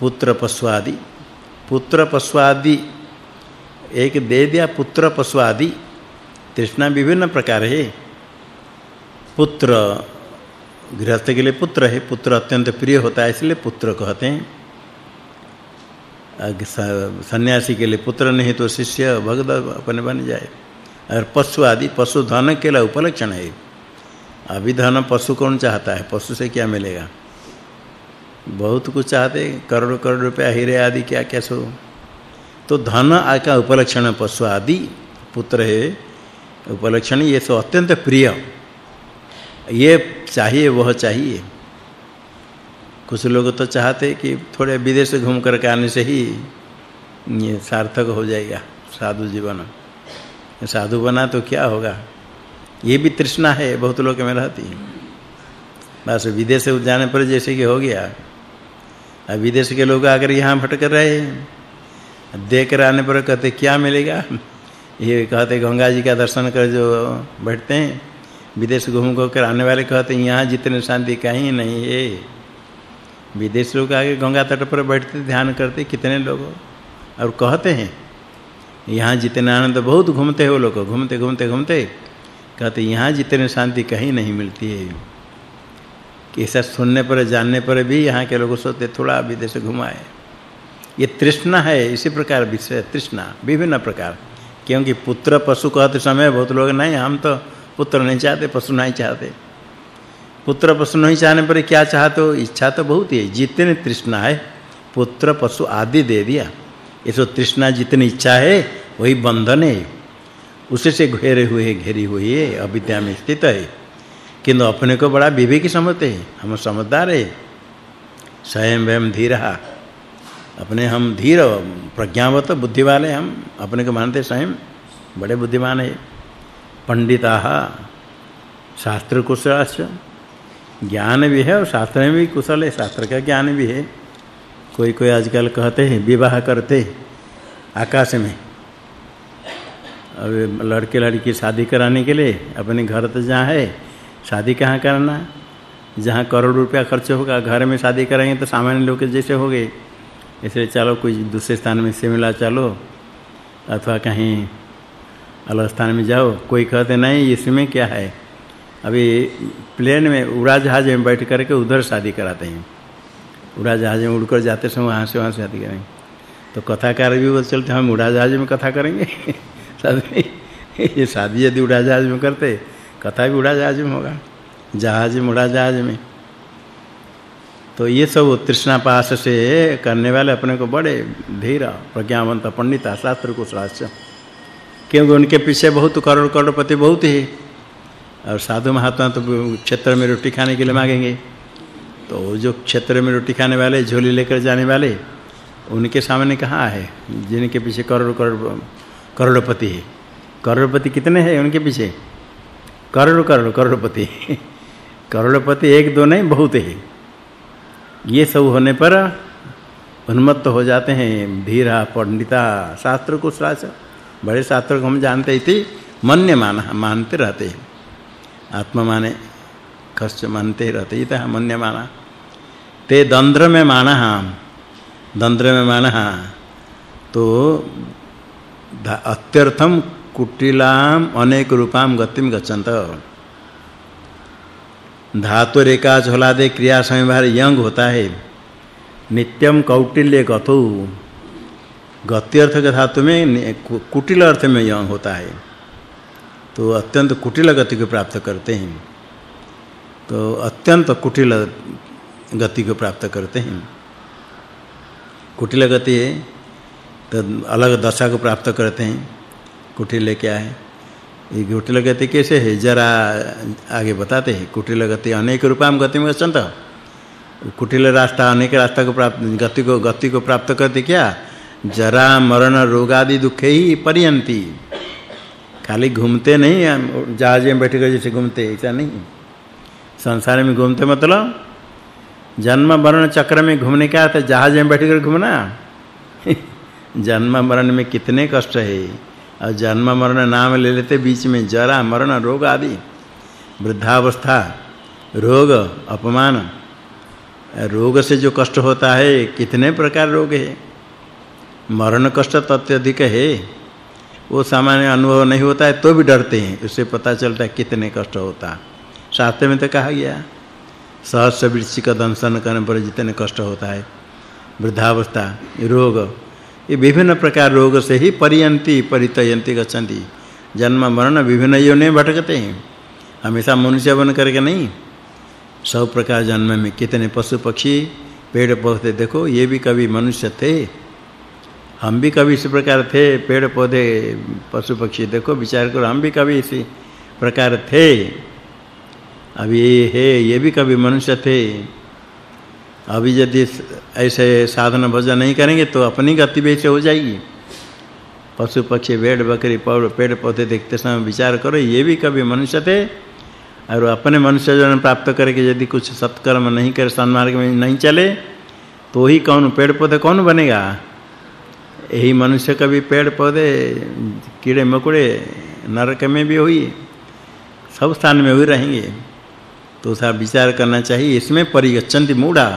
पुत्र पशु आदि पुत्र पशु आदि एक दे दिया पुत्र पशु आदि तृष्णा विभिन्न प्रकार है। पुत्र, गृहस्थ के लिए पुत्र है। पुत्र अत्यंत प्रिय होता है, इसलिए पुत्र कहते हैं। सन्यासी के लिए पुत्र नहीं तो शिष्य भगत अपने बन जाए। और पशु आदि, पशु धन के लिए उपलक्षण है। अभी धन पशु कौन चाहता है? पशु से क्या मिलेगा? बहुत कुछ चाहते करोड़ करोड़ रुपया, हीरे आदि क्या क्या सो? तो धन का उपलक्षण पशु आदि, पुत्र है, उपलक्षण ये सो अत्यंत प्रिय। ये चाहिए, वह चाहिए। कुछ लोग तो चाहते कि थोड़े विदेश घूम कर के आने से ही ये सार्थक हो जाएगा, साधु जीवन। साधु बना तो क्या होगा? ये भी तृष्णा है, बहुत लोग में रहती है। बस विदेश जाने पर जैसे कि हो गया। अब विदेश के लोग आकर यहाँ भटक रहे हैं। देख कर आने पर कहते, क्या मिलेगा? ये कहते, गंगा जी का दर्शन कर जो बैठते हैं। विदेश घूम कर आने वाले कहते, यहाँ जितने शांति कहीं नहीं है। विदेश लोग आगे गंगा तट पर बैठते, ध्यान करते, कितने लोग? और कहते हैं यहाँ जितने आनंद, बहुत घूमते हो लोग, घूमते घूमते घूमते। कहते, यहाँ जितने शांति कहीं नहीं मिलती है। कि ऐसा सुनने पर, जानने पर भी यहाँ के लोग सोचते, थोड़ा विदेश घुमाए। ये तृष्णा है, इसी प्रकार विषय, तृष्णा, विभिन्न प्रकार। क्योंकि पुत्र पशु कहते समय बहुत लोग, नहीं, हम तो पुत्र नहीं चाहते, पशु नहीं चाहते। पुत्र पशु नहीं चाहने पर क्या चाहते हो? इच्छा तो बहुत है। जितने तृष्णा है, पुत्र पशु आदि दे दिया। ये तो तृष्णा जितनी इच्छा है, वही बंधन है। उसे से घेरे हुए, घेरी हुई है, अविद्या में स्थित है। किंतु अपने को बड़ा विवेकी समझते हैं, हम समझदार है। स्वयं वयम धीरहा अपने हम धीर, प्रज्ञावत बुद्धि वाले हम, अपने को मानते स्वयं बड़े बुद्धिमान है। पंडिता शास्त्र कुशलाश्च ज्ञान भी है और शास्त्र में भी कुशल है, शास्त्र का ज्ञान भी है। कोई कोई आजकल कहते हैं, विवाह करते आकाश में। अब लड़के लड़की शादी कराने के लिए अपने घर तो जहाँ है, शादी कहाँ करना जहाँ करोड़ रुपया खर्च होगा, घर में शादी कराएँगे तो सामान्य लोग जैसे हो गए इसलिए चलो कोई दूसरे स्थान में शिमला चलो। अथवा कहीं अलग स्थान में जाओ, कोई कहते नहीं, इसमें क्या है? अभी प्लेन में उड़ा जहाज़ में बैठ करके उधर शादी कराते हैं। उड़ा जहाज़ में उड़कर जाते समय वहाँ से वहाँ से शादी करेंगे। तो कथाकार भी बोल चलते, हम उड़ा जहाज़ में कथा करेंगे। ये शादी यदि उड़ा जहाज़ में करते, कथा भी उड़ा जहाज़ में होगा। जहाज़ में उड़ा जहाज़ में। तो ये सब तृष्णा पास से करने वाले अपने को बड़े धीर प्रज्ञावंत पंडित शास्त्र को शास्त्र क्योंकि उनके पीछे बहुत करोड़ करोड़पति बहुत है और साधु महात्मा तो क्षेत्र में रोटी खाने के लिए मांगेंगे। तो जो क्षेत्र में रोटी खाने वाले, झोली लेकर जाने वाले, उनके सामने कहाँ है? जिनके पीछे करोड़ करोड़, करोड़पति है। करोड़पति कितने हैं उनके पीछे? करोड़ करोड़, करोड़पति करोड़पति एक दो नहीं, बहुत है। ये सब होने पर उन्मत्त हो जाते हैं धीरा, पंडिता शास्त्र को शास्त्र बड़े शास्त्र को हम जानते थे, मन्य मान, मानते रहते हैं। आत्मा माने, कष्ट मानते रहते ये तो मन्य माना। ते दंद्र में माना दंद्र में माना तो अत्यर्थम कुटिलाम अनेक रूपाम गतिम गच्छन्त। धातु रेखा झोलादे क्रिया समयभार यंग होता है। नित्यम कौटिल्य गतो। गति अर्थ के धातु में कुटिल अर्थ में यंग होता है। तो अत्यंत कुटिल गति को प्राप्त करते हैं। तो अत्यंत कुटिल गति को प्राप्त करते हैं। कुटिल गति है तो अलग दशा को प्राप्त करते हैं। कुटिल क्या है? ये कुटिल गति कैसे है? जरा आगे बताते हैं। कुटिल गति अनेक रूपाम गति में गच्छन्त। कुटिल रास्ता अनेक रास्ता को प्राप्त, गति को गति को प्राप्त करते क्या? जरा मरण रोग आदि दुखे ही परियंती। खाली घूमते नहीं जहाज़ में बैठ जैसे घूमते, ऐसा नहीं। संसार में घूमते मतलब जन्म मरण चक्र में घूमने का अर्थ जहाज़ में बैठकर घूमना? जन्म मरण में कितने कष्ट है। और जन्म मरण नाम ले लेते बीच में जरा मरण, रोग आदि। वृद्धावस्था, रोग, अपमान। रोग से जो कष्ट होता है, कितने प्रकार रोग है। मरण कष्ट अत्यधिक है। वो सामान्य अनुभव नहीं होता है तो भी डरते हैं। उससे पता चलता है कितने कष्ट होता। शास्त्र में तो कहा गया सहस्र वृक्षि का दंशन करने पर जितने कष्ट होता है, वृद्धावस्था, रोग, ये विभिन्न प्रकार रोग से ही परियंति, परितयंती गच्छन्ति। जन्म, मरण विभिन्न योनि भटकते हैं। हमेशा मनुष्य बन करके नहीं। सब प्रकार जन्म में कितने पशु पक्षी, पेड़ पौधे, देखो, ये भी कभी मनुष्य थे। हम भी कभी इस प्रकार थे, पेड़ पौधे, पशु पक्षी, देखो, विचार करो, हम भी कभी इसी प्रकार थे। अभी ये है, ये भी कभी मनुष्य थे। अभी यदि ऐसे साधन भजन नहीं करेंगे तो अपनी गति भी हो जाएगी। पशु पक्षी, भेड़, बकरी पौड़ पेड़ पौधे देखते समय विचार करो, ये भी कभी मनुष्य थे। और अपने मनुष्य जन्म प्राप्त करके यदि कुछ सत्कर्म नहीं कर, सन्मार्ग में नहीं चले तो ही कौन, पेड़ पौधे कौन बनेगा? यही मनुष्य कभी पेड़ पौधे, कीड़े मकोड़े, नरक में भी हुई, सब स्थान में हुए रहेंगे। तो था विचार करना चाहिए, इसमें परिगच्छन्ति मूढ़ा।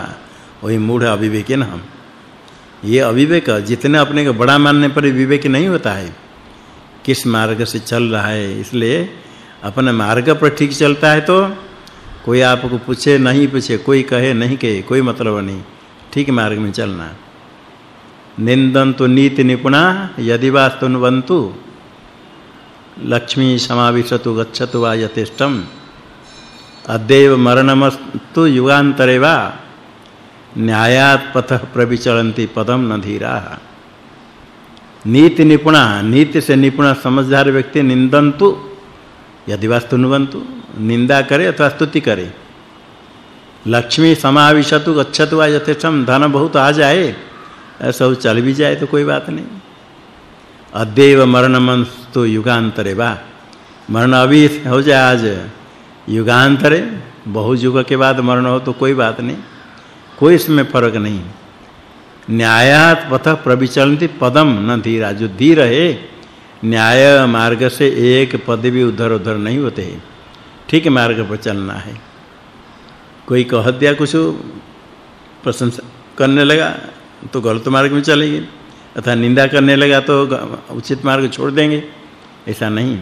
वही मूढ़ अविवेक ना हम। ये अविवेक, जितने अपने को बड़ा मानने पर विवेक नहीं होता है। किस मार्ग से चल रहा है? इसलिए अपने मार्ग पर ठीक चलता है तो कोई आपको पूछे, नहीं पूछे, कोई कहे, नहीं कहे, कोई मतलब नहीं। ठीक मार्ग में चलना। निंदन्तु नीति निपुणा, यदि वास्तुनवन्तु, लक्ष्मी समाविशतु गच्छतु वा यथेष्टम। अद्यैव मरणमस्तु युगान्तरे वा न्यायात पथ प्रविचलन्ति पदम न धीरा। नीति निपुणा नीति से निपुण समझदार व्यक्ति निंदन्तु यदि वास्तुनुवन्तु निंदा करे अथवा स्तुति करे। लक्ष्मी समाविशतु, गच्छतु वा यथेष्टम धन बहुत आ जाए सब चल भी जाए तो कोई बात नहीं। अद्यैव मरणमस्तु युगान्तरे वा। मरण अभी हो जाए आज युगांतरे, बहुयुग के बाद मरण हो तो कोई बात नहीं। कोई इसमें फ़र्क नहीं। न्यायात पथ प्रविचलन्ति पदम, न धीरा जो धीर है, न्याय मार्ग से एक पद भी उधर उधर नहीं होते। ठीक मार्ग पर चलना है। कोई कह दिया कुछ प्रशंसा करने लगा तो गलत मार्ग में चलेंगे। अथवा निंदा करने लगा तो उचित मार्ग छोड़ देंगे। ऐसा नहीं।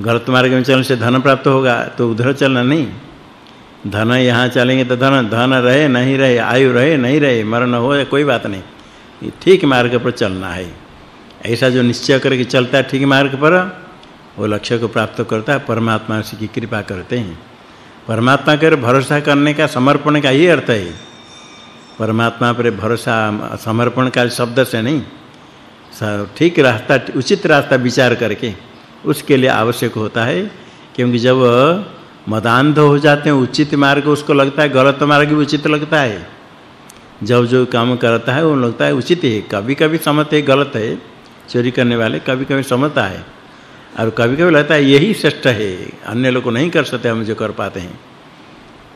गलत मार्ग में चलने से धन प्राप्त होगा तो उधर चलना नहीं। धन यहाँ चलेंगे तो धन धन रहे, नहीं रहे, आयु रहे, नहीं रहे, मरण हो, कोई बात नहीं। ठीक मार्ग पर चलना है। ऐसा जो निश्चय करके चलता है, ठीक मार्ग पर, वो लक्ष्य को प्राप्त करता है, परमात्मा की कृपा करते हैं। परमात्मा पर भरोसा करने का, समर्पण का ही अर्थ है। परमात्मा पर भरोसा, समर्पण का शब्द से नहीं। ठीक रास्ता, उचित रास्ता विचार करके उसके लिए आवश्यक होता है, क्योंकि जब मदांध हो जाते हैं, उचित मार्ग उसको लगता है, गलत मार्ग भी उचित लगता है। जब जो काम करता है, वो लगता है उचित है। कभी-कभी समझते है, गलत है, चोरी करने वाले कभी-कभी समझता है, और कभी-कभी लगता है यही श्रेष्ठ है, अन्य लोग नहीं कर सकते, हम जो कर पाते हैं।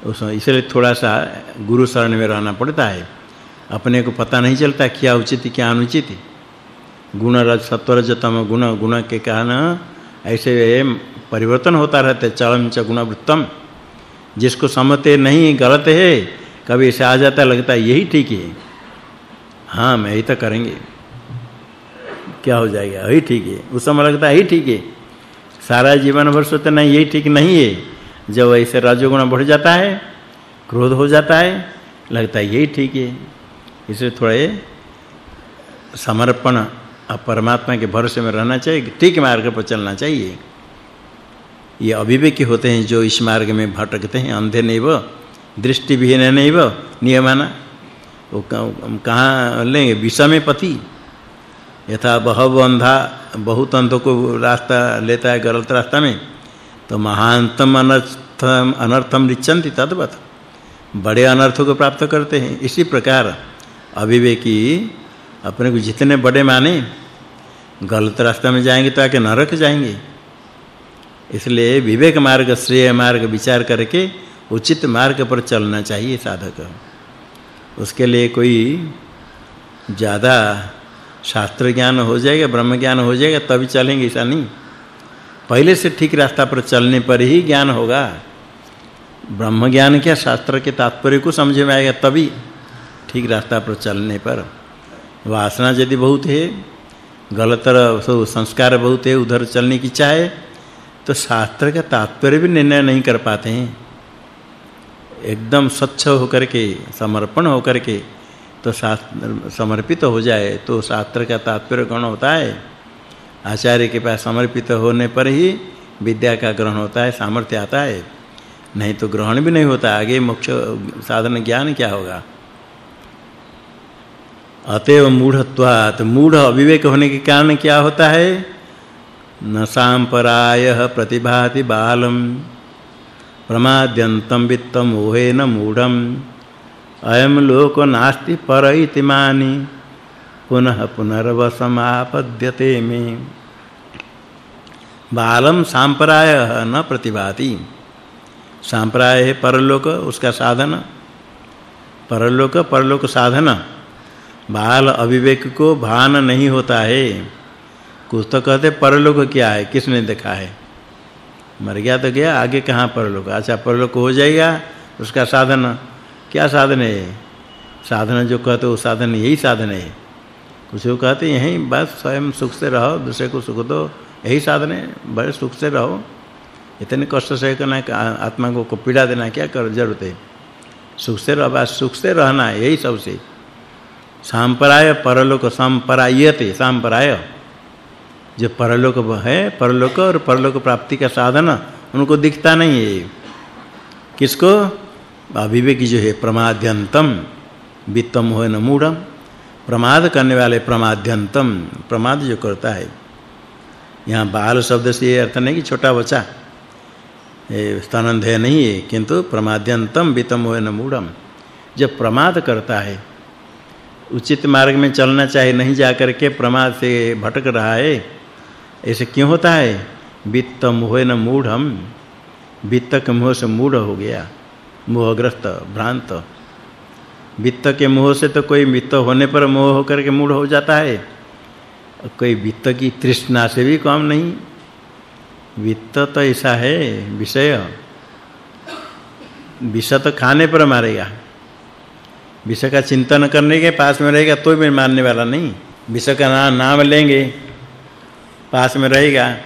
उस इसलिए थोड़ा सा गुरु शरण में रहना पड़ता है। अपने को पता नहीं चलता क्या उचित क्या अनुचित गुण रज, सत्व रज तम गुण गुण के कारण ऐसे परिवर्तन होता रहता है, चलम च गुणवृत्तम। जिसको समझते नहीं, गलत है, कभी ऐसे आ जाता लगता है, यही ठीक है। हाँ मैं यही तो करेंगे। क्या हो जाएगा? यही ठीक है। उस समय लगता है, यही ठीक है। सारा जीवन भर सोचते नहीं, यही ठीक नहीं है। जब ऐसे रजोगुण बढ़ जाता है, क्रोध हो जाता है, लगता है, यही ठीक है। इसे थोड़े समर्पण परमात्मा के भरोसे में रहना चाहिए, ठीक मार्ग पर चलना चाहिए। ये अविवेकी होते हैं जो इस मार्ग में भटकते हैं, अंधे नहीं वो दृष्टि विहीन नहीं वो नियमाना वो कहाँ लेंगे? विषम पति यथा बहव अंधा, बहुत अंधों को रास्ता लेता है, गलत रास्ता में तो महानतम अनर्थम अनर्थम लिच्छन्ति तद्वत। बड़े अनर्थों को प्राप्त करते हैं। इसी प्रकार अविवेकी अपने को जितने बड़े माने गलत रास्ता में जाएँगे तो आके नरक जाएँगे। इसलिए विवेक मार्ग, श्रेय मार्ग विचार करके उचित मार्ग पर चलना चाहिए साधक। उसके लिए कोई ज़्यादा शास्त्र ज्ञान हो जाएगा, ब्रह्म ज्ञान हो जाएगा, तभी चलेंगे, ऐसा नहीं। पहले से ठीक रास्ता पर चलने पर ही ज्ञान होगा। ब्रह्म ज्ञान क्या शास्त्र के तात्पर्य को समझ में आएगा तभी ठीक रास्ता पर चलने पर। वासना यदि बहुत है गलत संस्कार बहुत है, उधर चलने की इच्छा है। तो शास्त्र का तात्पर्य भी निर्णय नहीं कर पाते हैं। एकदम स्वच्छ होकर के, समर्पण होकर के तो शास्त्र समर्पित हो जाए तो शास्त्र का तात्पर्य ग्रहण होता है। आचार्य के पास समर्पित होने पर ही विद्या का ग्रहण होता है, सामर्थ्य आता है। नहीं तो ग्रहण भी नहीं होता, आगे मोक्ष साधन ज्ञान क्या होगा? अतएव मूढ़त्वात्। मूढ़ अविवेक होने के कारण क्या होता है? न सांपराय प्रतिभाति बालम। प्रमाद्यंतम वित्तम मोहेन मूढ़म। अयम लोक नास्ति पर इति मानि। पुनः पुनर्वसमापद्यते मे। बालम सांपराय न प्रतिभाति। सांपराय है परलोक, उसका साधन। परलोक परलोक साधन। बाल अविवेक को भान नहीं होता है। कुछ तो कहते परलोक क्या है? किसने देखा है? मर गया तो गया आगे कहाँ परलोक? अच्छा परलोक हो जाएगा उसका साधन। क्या साधन है? साधन जो कहते वो साधन यही साधन है। कुछ लोग कहते यही बस स्वयं सुख से रहो दूसरे को सुख दो यही साधन है बड़े सुख से रहो। इतने कष्ट से करना आत्मा को, को पीड़ा देना क्या कर ज़रूरत है? सुख से रहो बस सुख से रहना यही सबसे। सांपराय परलोक संपरायते, सांपराय। जो परलोक है, परलोक और परलोक प्राप्ति का साधन, उनको दिखता नहीं है। किसको? अविवेकी जो है, प्रमाद्यंतम, वित्तम हो न मूढ़म। प्रमाद करने वाले प्रमाद्यंतम, प्रमाद जो करता है। यहाँ बाल शब्द से अर्थ नहीं कि छोटा बच्चा स्तनंधय नहीं है, किंतु प्रमाद्यंतम, वित्तम हो न मूढ़म। जब प्रमाद करता है उचित मार्ग में चलना चाहिए नहीं जाकर के प्रमाद से भटक रहा है। ऐसे क्यों होता है? वित्तम हो न मूढ़म। वित्त के मोह से मूढ़ हो गया। मोहग्रस्त, भ्रांत। वित्त के मोह से तो कोई वित्त होने पर मोह होकर के मूढ़ हो जाता है। कोई वित्त की तृष्णा से भी कम नहीं। वित्त तो ऐसा है, विषय। विष तो खाने पर मारेगा। विष का चिंतन करने के पास में रहेगा तो भी मानने वाला नहीं। विष का ना, नाम लेंगे पास में रहेगा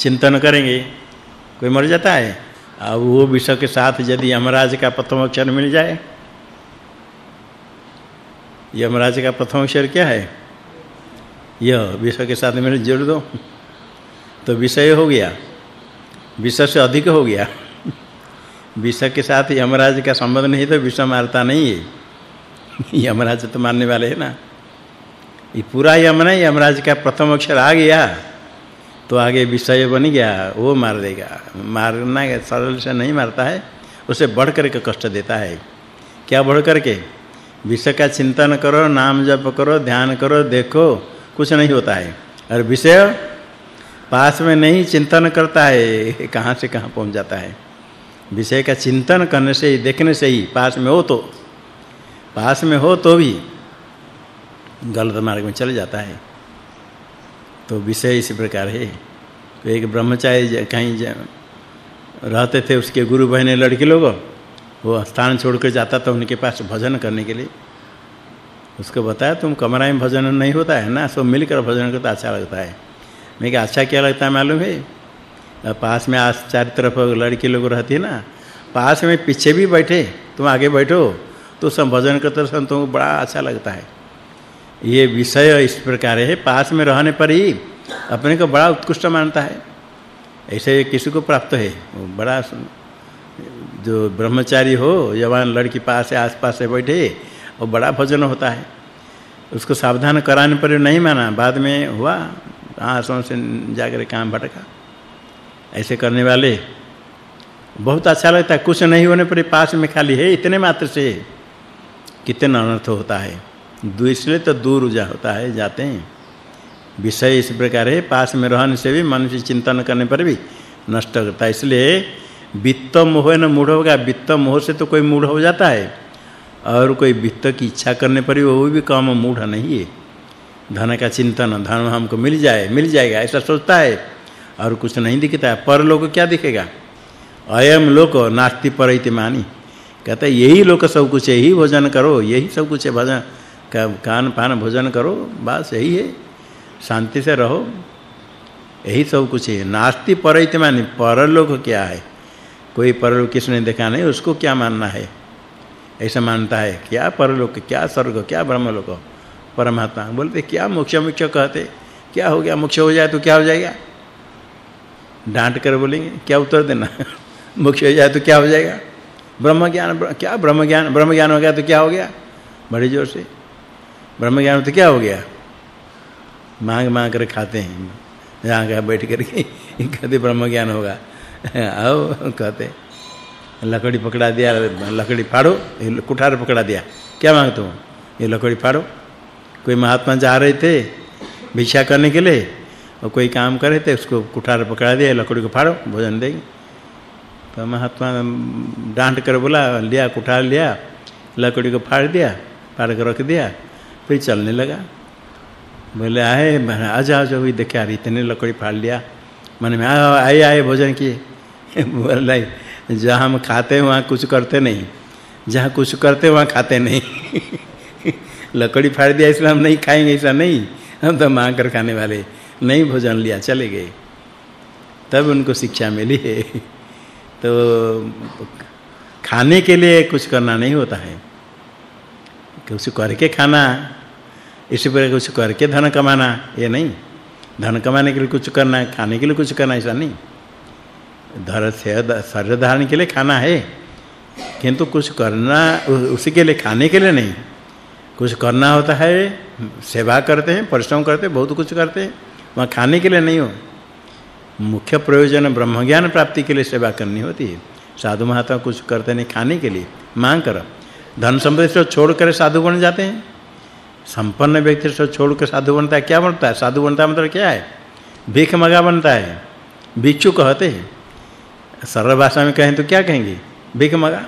चिंतन करेंगे कोई मर जाता है। अब वो विष के साथ यदि यमराज का प्रथम अक्षर मिल जाए यमराज का प्रथम अक्षर क्या है? यह विष के साथ मेरे जोड़ दो। तो विषय हो गया विषय से अधिक हो गया। विष के साथ यमराज का संबंध नहीं तो विष मारता नहीं है। यमराज तो मारने वाले है ना। ये पूरा यमन है यमराज का प्रथम अक्षर आ गया तो आगे विषय बन गया, वो मार देगा। मारना सरल से नहीं मारता है, उसे बढ़ करके कष्ट देता है। क्या बढ़ करके? विषय का चिंतन करो, नाम जप करो, ध्यान करो, देखो, कुछ नहीं होता है। और विषय पास में नहीं, चिंतन करता है, कहाँ से कहाँ पहुँच जाता है। विषय का चिंतन करने से ही देखने से ही पास में हो तो पास में हो तो भी गलत मार्ग में चले जाता है। तो विषय इसी प्रकार है। तो एक ब्रह्मचारी कहीं रहते थे उसके गुरु बहने लड़के लोग, वो स्थान छोड़कर जाता था उनके पास भजन करने के लिए। उसको बताया, तुम कमरा में भजन नहीं होता है ना? सब मिलकर भजन करता अच्छा लगता है। मैं क्या अच्छा क्या लगता है? मालूम है? पास में आस चार तरफ़ लड़की लोग रहती है ना, पास में पीछे भी बैठे, तुम आगे बैठो तो सब भजन करते समय तुमको बड़ा अच्छा लगता है। ये विषय इस प्रकार है, पास में रहने पर ही अपने को बड़ा उत्कृष्ट मानता है। ऐसे किसी को प्राप्त है बड़ा जो ब्रह्मचारी हो, जवान लड़की पास से आसपास से बैठे और बड़ा भजन होता है। उसको सावधान कराने पर नहीं माना, बाद में हुआ आश्रम से जाकर काम भटका। ऐसे करने वाले। बहुत अच्छा लगता है, कुछ नहीं होने पर पास में खाली है, इतने मात्र से। कितने अनर्थ होता है। इसलिए तो दूर जा होता है, जाते हैं। विषय इस प्रकार है, पास में रहने से भी, मनुष्य चिंतन करने पर भी नष्ट करता है। इसलिए वित्त मोह न मूढ़ होगा, वित्त मोह से तो कोई मूढ़ हो जाता है। और कोई वित्त की इच्छा करने पर भी वो भी कम मूढ़ नहीं है। धन का चिंतन, धन हमको मिल जाए, मिल जाएगा, ऐसा सोचता है। और कुछ नहीं दिखता है। पर लोग क्या दिखेगा? अयम लोक नास्ति परैति मानी। कहता यही लोक सब कुछ है, यही भोजन करो, यही सब कुछ है, भजन कान पान, भोजन करो, बस यही है। शांति से रहो। यही सब कुछ है। नास्ति परैति मानी। परलोक क्या है? कोई परलोक किसने देखा नहीं, उसको क्या मानना है? ऐसा मानता है, क्या परलोक, क्या स्वर्ग, क्या ब्रह्मलोक? परमात्मा बोलते, क्या मोक्ष मोक्ष कहते? क्या हो गया? मोक्ष हो जाए तो क्या हो जाएगा? डांट कर बोलेंगे, क्या उत्तर देना? मोक्ष हो जाए तो क्या हो जाएगा? ब्रह्म ज्ञान क्या? ब्रह्म ज्ञान ब्रह्म ज्ञान हो गया तो क्या हो गया? बड़े ज़ोर से। ब्रह्म ज्ञान तो क्या हो गया? मांग मांग कर खाते हैं। जहाँ का बैठ करके कहते ब्रह्म ज्ञान होगा। आओ, कहते, लकड़ी पकड़ा दिया, लकड़ी फाड़ो कुठार पकड़ा दिया। क्या मांगते हो ये लकड़ी फाड़ो। कोई महात्मा जा रहे थे भिक्षा करने के लिए? और कोई काम करे रहे थे उसको कुठार पकड़ा दिया, लकड़ी को फाड़ो, भोजन देंगे तो महात्मा डांट कर बोला, लिया, कुठार लिया, लकड़ी को फाड़ दिया, फाड़ कर रख दिया, फिर चलने लगा। बोले, आए आज आज हुई देखे यार इतने लकड़ी फाड़ लिया। मैंने मैं आए आए भोजन किए। बोला, जहाँ हम खाते हैं, वहाँ कुछ करते नहीं। जहाँ कुछ करते वहाँ खाते नहीं। लकड़ी फाड़ दिया, इसलिए हम नहीं खाएँगे, ऐसा नहीं। हम तो मांग कर खाने वाले। नहीं भोजन लिया, चले गए। तब उनको शिक्षा मिली है। तो खाने के लिए कुछ करना नहीं होता है। कुछ करके खाना, इसी पर कुछ करके धन कमाना, ये नहीं। धन कमाने के लिए कुछ करना है खाने के लिए कुछ करना, ऐसा नहीं। धर से शरीर धारण के लिए खाना है। किंतु कुछ करना, उसी के लिए खाने के लिए नहीं। कुछ करना होता है, सेवा करते हैं, परिश्रम करते हैं, बहुत कुछ करते हैं। वहाँ खाने के लिए नहीं हो। मुख्य प्रयोजन ब्रह्म ज्ञान प्राप्ति के लिए सेवा करनी होती है। साधु महात्मा कुछ करते नहीं खाने के लिए। मांग कर। धन संपत्ति से छोड़ कर साधु बन जाते हैं। संपन्न व्यक्ति से छोड़ कर साधु बनता है, क्या बनता है? साधु बनता मतलब क्या है? भीख मगा बनता है। भिक्षु कहते हैं। सरल भाषा में कहें तो क्या कहेंगे? भिख मगा।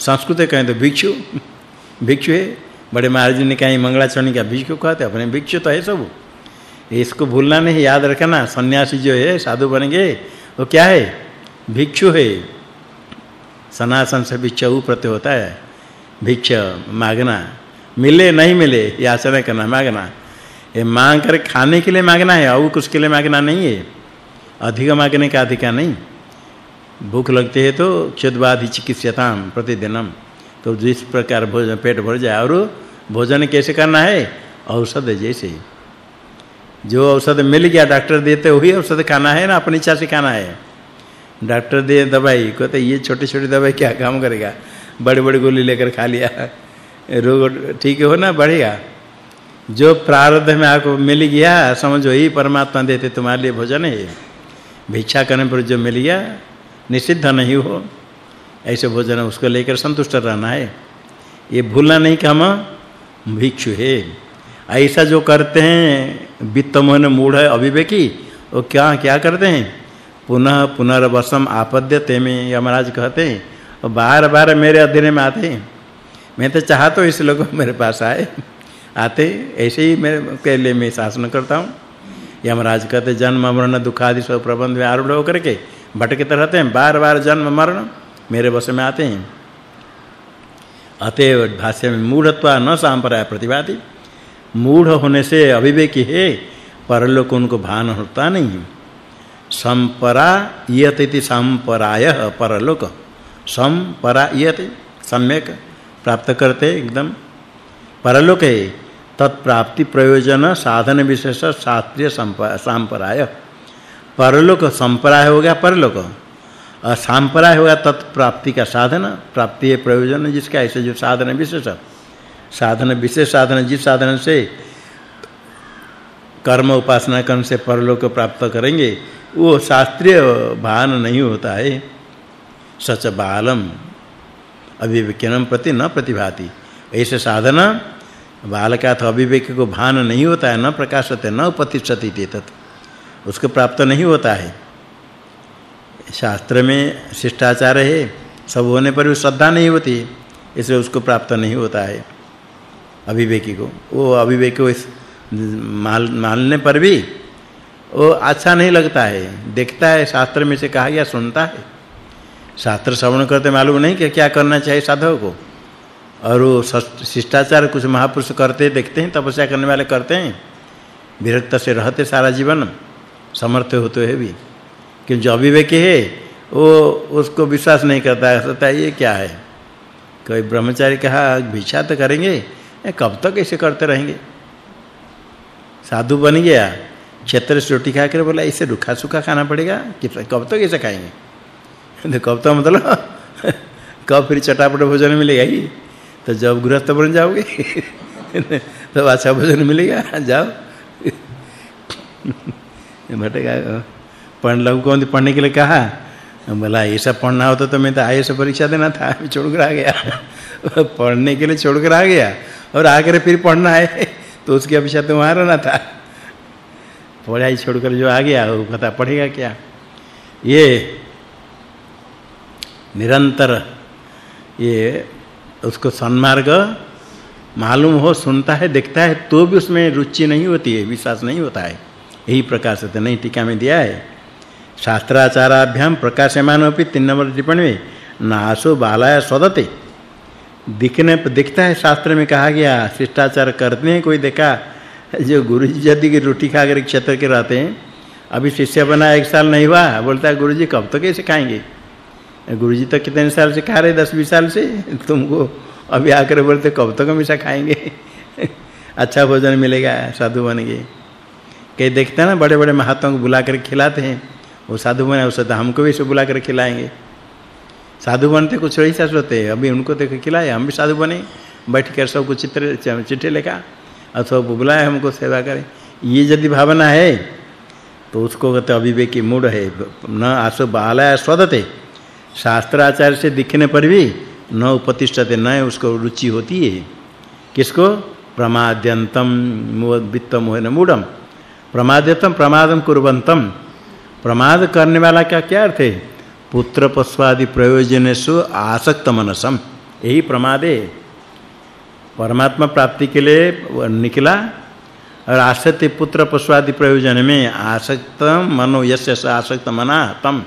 संस्कृत में कहें तो भिक्षु। भिक्षु है। बड़े महाराज ने कहा मंगलाचरण का भिक्षु कहते अपने भिक्षु तो है सब। इसको भूलना नहीं, याद रखना। सन्यासी जो है, साधु बनेंगे, वो क्या है? भिक्षु है। सनासन से भिक्षु प्रत्यय होता है। भिक्ष, मांगना। मिले, नहीं मिले याचना करना, मांगना। ये मांग कर खाने के लिए मांगना है, और कुछ के लिए मांगना नहीं है। अधिक मांगने का अधिकार नहीं। भूख लगती है तो क्षुद्वादि चिकित्सताम प्रतिदिनम। तो जिस प्रकार भोजन, पेट भर जाए, और भोजन कैसे करना है? औषध जैसे। जो औषध मिल गया, डॉक्टर देते वही औषध खाना है ना, अपनी इच्छा से खाना है। डॉक्टर दे दवाई, कहते ये छोटी-छोटी दवाई क्या काम करेगा? बड़ी-बड़ी गोली लेकर खा लिया। रोग ठीक हो ना, बढ़ेगा। जो प्रारब्ध में आपको मिल गया, समझो ही परमात्मा देते, तुम्हारे लिए भोजन है। भिक्षा करने पर जो मिल गया, निषिद्ध नहीं हो, ऐसे भोजन उसको लेकर संतुष्ट रहना है। ये भूलना नहीं कि हम भिक्षु है। ऐसा जो करते हैं वित्त मोहन मूढ़ है अविवेकी, वो क्या क्या करते हैं? पुनः पुनर्वसम आपद्यते में यमराज कहते हैं और बार-बार मेरे अधीन में आते हैं। मैं तो चाहता हूँ इस लोग मेरे पास आए, आते, ऐसे ही मैं के लिए मैं शासन करता हूँ। यमराज कहते, जन्म, मरण दुख आदि सब प्रबंध में आरूढ़ होकर के भटकते रहते हैं बार-बार जन्म, मरण मेरे वश में आते हैं। अतएव भाष्य में मूढ़त्वा न सांपराय प्रतिवादी। मूढ़ होने से अविवेकी है, परलोक उनको भान होता नहीं। संपरा यति संपराय परलोक। संपरा यति सम्यक प्राप्त करते एकदम। परलोक है, तत्प्राप्ति प्रयोजन साधन विशेष शास्त्रीय संपराय। परलोक संपराय हो गया परलोक। और संपराय होगा तत्प्राप्ति का साधन। प्राप्ति है प्रयोजन जिसका, ऐसे जो साधन विशेष। साधन, विशेष साधन जिस साधन से कर्म, उपासना, कर्म से परलोक प्राप्त करेंगे, वो शास्त्रीय भान नहीं होता है। सच बालम अविवेकनम प्रति न प्रतिभाति। ऐसे साधन बाल का अविवेक को भान नहीं होता है, न प्रकाशते, न उपतिष्ठति तत् उसको प्राप्त नहीं होता है। शास्त्र में शिष्टाचार है, सब होने पर भी श्रद्धा नहीं होती इसलिए उसको प्राप्त नहीं होता है। अविवेकी को। वो अविवेकी को इस माल, मानने पर भी वो अच्छा नहीं लगता है। देखता है, शास्त्र में से कहा गया सुनता है। शास्त्र श्रवण करते मालूम नहीं कि क्या करना चाहिए साधक को। और वो शिष्टाचार कुछ महापुरुष करते, देखते हैं, तपस्या करने वाले करते हैं। विरक्त से रहते सारा जीवन, समर्थ होते हैं भी। कि जो अविवेकी है, वो उसको विश्वास नहीं करता है। सोचता है ये क्या है? कोई ब्रह्मचारी कहा, भिक्षा तो करेंगे कब तक ऐसे करते रहेंगे? साधु बन गया क्षेत्र से रोटी खाकर बोला इसे रुखा सूखा खाना पड़ेगा? कितना कब तक ऐसे खाएँगे? कब तक मतलब कब फिर चटापट भोजन मिलेगा ही? तो जब गृहस्थ बन जाओगे तो अच्छा भोजन मिलेगा, जाओ। भटेगा पढ़ लो कौन पढ़ने के लिए कहा? बोला ऐसा पढ़ना होता तो मैं तो आईएएस परीक्षा देना था, छोड़कर आ गया। पढ़ने के लिए छोड़कर आ गया। और आकर फिर पढ़ना है तो उसकी अपेक्षा तो वहाँ रहना था। पढ़ाई छोड़कर जो आ गया वो पता पढ़ेगा क्या? ये निरंतर, ये उसको सन्मार्ग मालूम हो, सुनता है, देखता है तो भी उसमें रुचि नहीं होती है, विश्वास नहीं होता है। यही प्रकार से तो नहीं टीका में दिया है। शास्त्राचाराभ्याम प्रकाशमानोपि तीन नंबर टिप्पणी में नासो बालाय स्वदते। दिखने पर दिखता है, शास्त्र में कहा गया, शिष्टाचार करते हैं, कोई देखा, जो गुरु जी यदि की रोटी खाकर क्षेत्र के रहते हैं, अभी शिष्य बना एक साल नहीं हुआ, बोलता है गुरु जी कब तक ऐसे खाएँगे? गुरु जी तो कितने साल से खा रहे 10 20 साल से? तुमको अभी आकर बोलते, कब तक हम ऐसा खाएँगे? अच्छा भोजन मिलेगा, साधु बन गए। कई देखते हैं ना, बड़े-बड़े महात्माओं को बुला कर खिलाते हैं, वो साधु बने, उसे तो हमको भी इसे बुला कर खिलाएँगे। साधु बनते कुछ ऐसा सोचते हैं अभी उनको देख खिलाए, हम भी साधु बने। बैठ कर सब कुछ चित्र, चिट्ठी लिखा। सब बुलाए हमको सेवा करें। ये यदि भावना है तो उसको कहते अविवेकी मूड है। न आसो बालाय स्वदते। शास्त्राचार से दिखने पर भी न उपतिष्ठते, न उसको रुचि होती है। किसको? प्रमाद्यंतम वित्तम मोहन मूढ़म। प्रमाद्यतम प्रमादम कुर्वंतम। प्रमाद करने वाला का क्या अर्थ है? पुत्र पश्वादि प्रयोजनेषु आसक्त मनसम यही प्रमादे परमात्मा प्राप्ति के लिए निकला और आसक्ति पुत्र पशुआदि प्रयोजन में आसक्त मनो यस्य आसक्त मना तम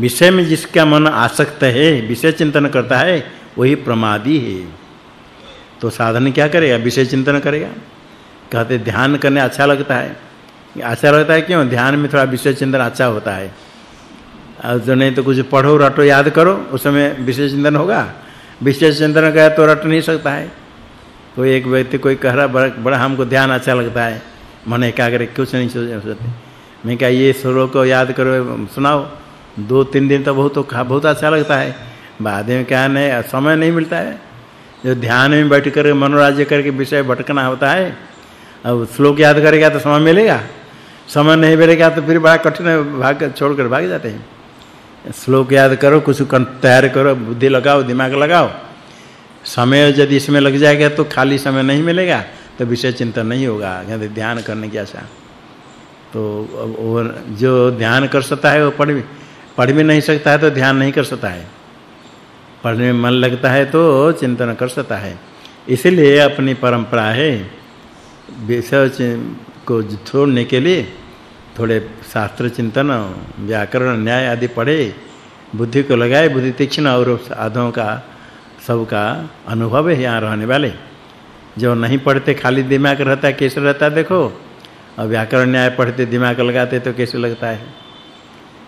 विषय में जिसका मन आसक्त है, विषय चिंतन करता है, वही प्रमादी है। तो साधन क्या करेगा? विषय चिंतन करेगा। कहते ध्यान करने अच्छा लगता है। अच्छा लगता है क्यों? ध्यान में थोड़ा विषय चिंतन अच्छा होता है। और जो नहीं तो कुछ पढ़ो रटो याद करो। उस समय विशेष चिंतन होगा। विशेष चिंतन करे तो रट नहीं सकता है। कोई एक व्यक्ति कोई कह रहा बड़ा, बड़ा हमको ध्यान अच्छा लगता है। मन एकाग्र कुछ नहीं सोचते मैं क्या ये श्लोक को याद करो सुनाओ। दो तीन दिन तो बहुत बहुत अच्छा लगता है। बाद में क्या नहीं समय नहीं मिलता है। जो ध्यान में बैठ कर मनोराज्य करके विषय भटकना होता है अब श्लोक याद करेगा तो समय मिलेगा। समय नहीं मिलेगा तो फिर बड़ा कठिन भाग छोड़कर भाग जाते हैं। श्लोक याद करो, कुछ तैयार करो, बुद्धि लगाओ, दिमाग लगाओ। समय यदि इसमें लग जाएगा तो खाली समय नहीं मिलेगा तो विषय चिंतन नहीं होगा। कहते ध्यान करने की आशा। तो वो जो ध्यान कर सकता है, वो पढ़ भी पढ़ भी नहीं सकता है तो ध्यान नहीं कर सकता है। पढ़ने में मन लगता है तो चिंतन कर सकता है। इसलिए अपनी परंपरा है, विषय को छोड़ने के लिए थोड़े शास्त्र चिंतन, व्याकरण, न्याय आदि पढ़े, बुद्धि को लगाए, बुद्धि तीक्ष्ण और साधों का सबका अनुभव है यहाँ रहने वाले। जो नहीं पढ़ते, खाली दिमाग रहता है, कैसे रहता देखो। और व्याकरण, न्याय पढ़ते, दिमाग लगाते तो कैसे लगता है?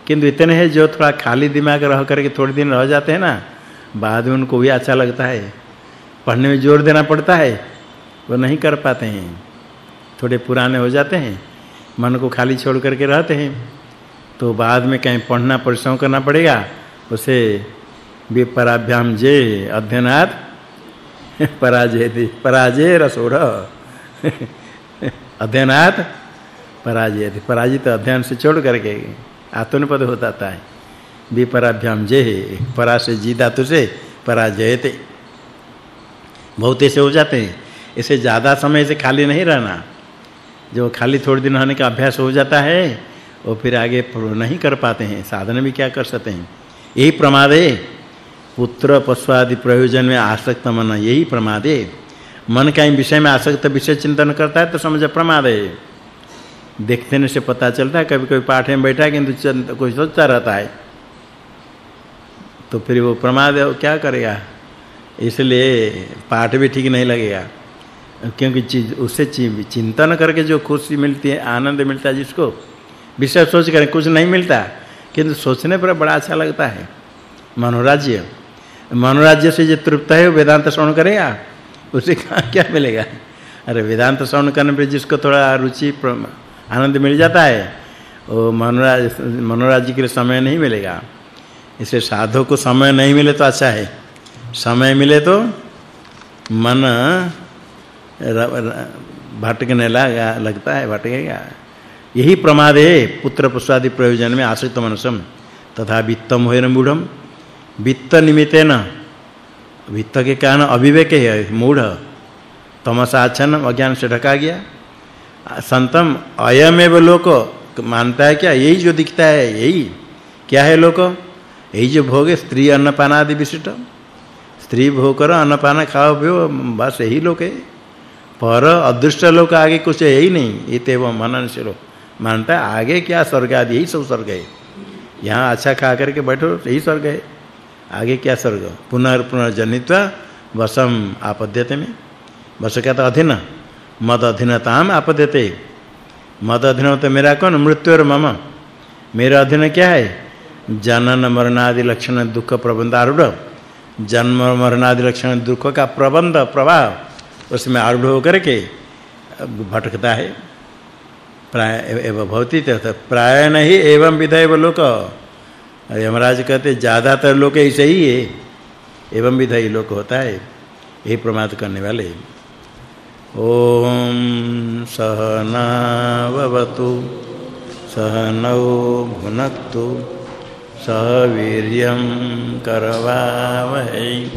किंतु इतने है जो थोड़ा खाली दिमाग रह करके थोड़े दिन रह जाते हैं ना, बाद में उनको भी अच्छा लगता है। पढ़ने में ज़ोर देना पड़ता है, वो नहीं कर पाते हैं। थोड़े पुराने हो जाते हैं मन को खाली छोड़ करके रहते हैं। तो बाद में कहीं पढ़ना परिश्रम करना पड़ेगा। उसे विपराभ्याम जे अध्ययनात् पराजय पराजय रसोड़। अध्ययनात् पराजय पराजित अध्ययन से छोड़ करके आत्मनिपद होता है विपराभ्याम जे परा जी धातु से पराजयते बहुत ऐसे हो जाते हैं। इसे ज़्यादा समय से खाली नहीं रहना। जो खाली थोड़े दिन रहने का अभ्यास हो जाता है, वो फिर आगे नहीं कर पाते हैं। साधन भी क्या कर सकते हैं? यही प्रमाद। है पुत्र पशु आदि प्रयोजन में आसक्त मन, यही प्रमाद। है मन का विषय में आसक्त विषय चिंतन करता है तो समझ प्रमाद। है देखते ने से पता चलता है कभी कभी पाठ में बैठा है, किंतु कोई सोचता रहता है। तो फिर वो प्रमाद क्या करेगा? इसलिए पाठ भी ठीक नहीं लगेगा। क्योंकि चीज़ उससे चिंतन करके जो खुशी मिलती है, आनंद मिलता है जिसको, विषय सोच कर, कुछ नहीं मिलता। किंतु सोचने पर बड़ा अच्छा लगता है। मनोराज्य। मनोराज्य से जो तृप्त है वेदांत श्रवण करेगा। उसे क्या मिलेगा? अरे, वेदांत श्रवण करने पर जिसको थोड़ा रुचि आनंद मिल जाता है, वो मनोराज, मनोराज्य के लिए समय नहीं मिलेगा। इसे साधु को समय नहीं मिले तो अच्छा है। समय मिले तो मन भटकने लगा लगता है भटकेगा यही प्रमाद है, पुत्र पुष्पादि प्रयोजन में आश्रित मनसम तथा वित्तम होय मूढ़म, वित्त निमित्तेन। वित्त के कारण अविवेक है, मूढ़। तमसाच्छन अज्ञान से ढका गया। संतम अयमेव लोक, मानता है क्या? यही जो दिखता है, यही। क्या है लोक? यही जो भोग है, स्त्री अन्नपान आदि विशिष्ट। स्त्री भोग करो, अन्नपान खाओ, पियो, बस यही लोक है। पर अदृष्ट लोक आगे कुछ है ही नहीं। ये तो मनन से लोग मानता है, आगे क्या स्वर्ग आदि, यही सब स्वर्ग है। यहाँ अच्छा खा करके बैठो, यही स्वर्ग है। आगे क्या स्वर्ग? पुनर्पुनर्जनित्वा वसम आपद्यते में। वस क्या तो अधीन। मद अधीनताम आपद्यते। मद अधीन तो मेरा कौन? मृत्यु और मम। मेरा अधीन क्या है? जनन मरण आदि लक्षण दुख प्रबंध आरूढ़। जन्म मरण आदि लक्षण दुख का प्रबंध, प्रवाह। उसमें आरूढ़ होकर के भटकता है। प्राय एवं भवति तथा प्राय नहीं, एवं विधैव लोक। यमराज कहते, ज़्यादातर लोग ऐसे ही है। एवं विधि लोक होता है। यही प्रमाद करने वाले। ओम सहनावतु, सहनौ भुनक्तु वीर्यं करवावहै।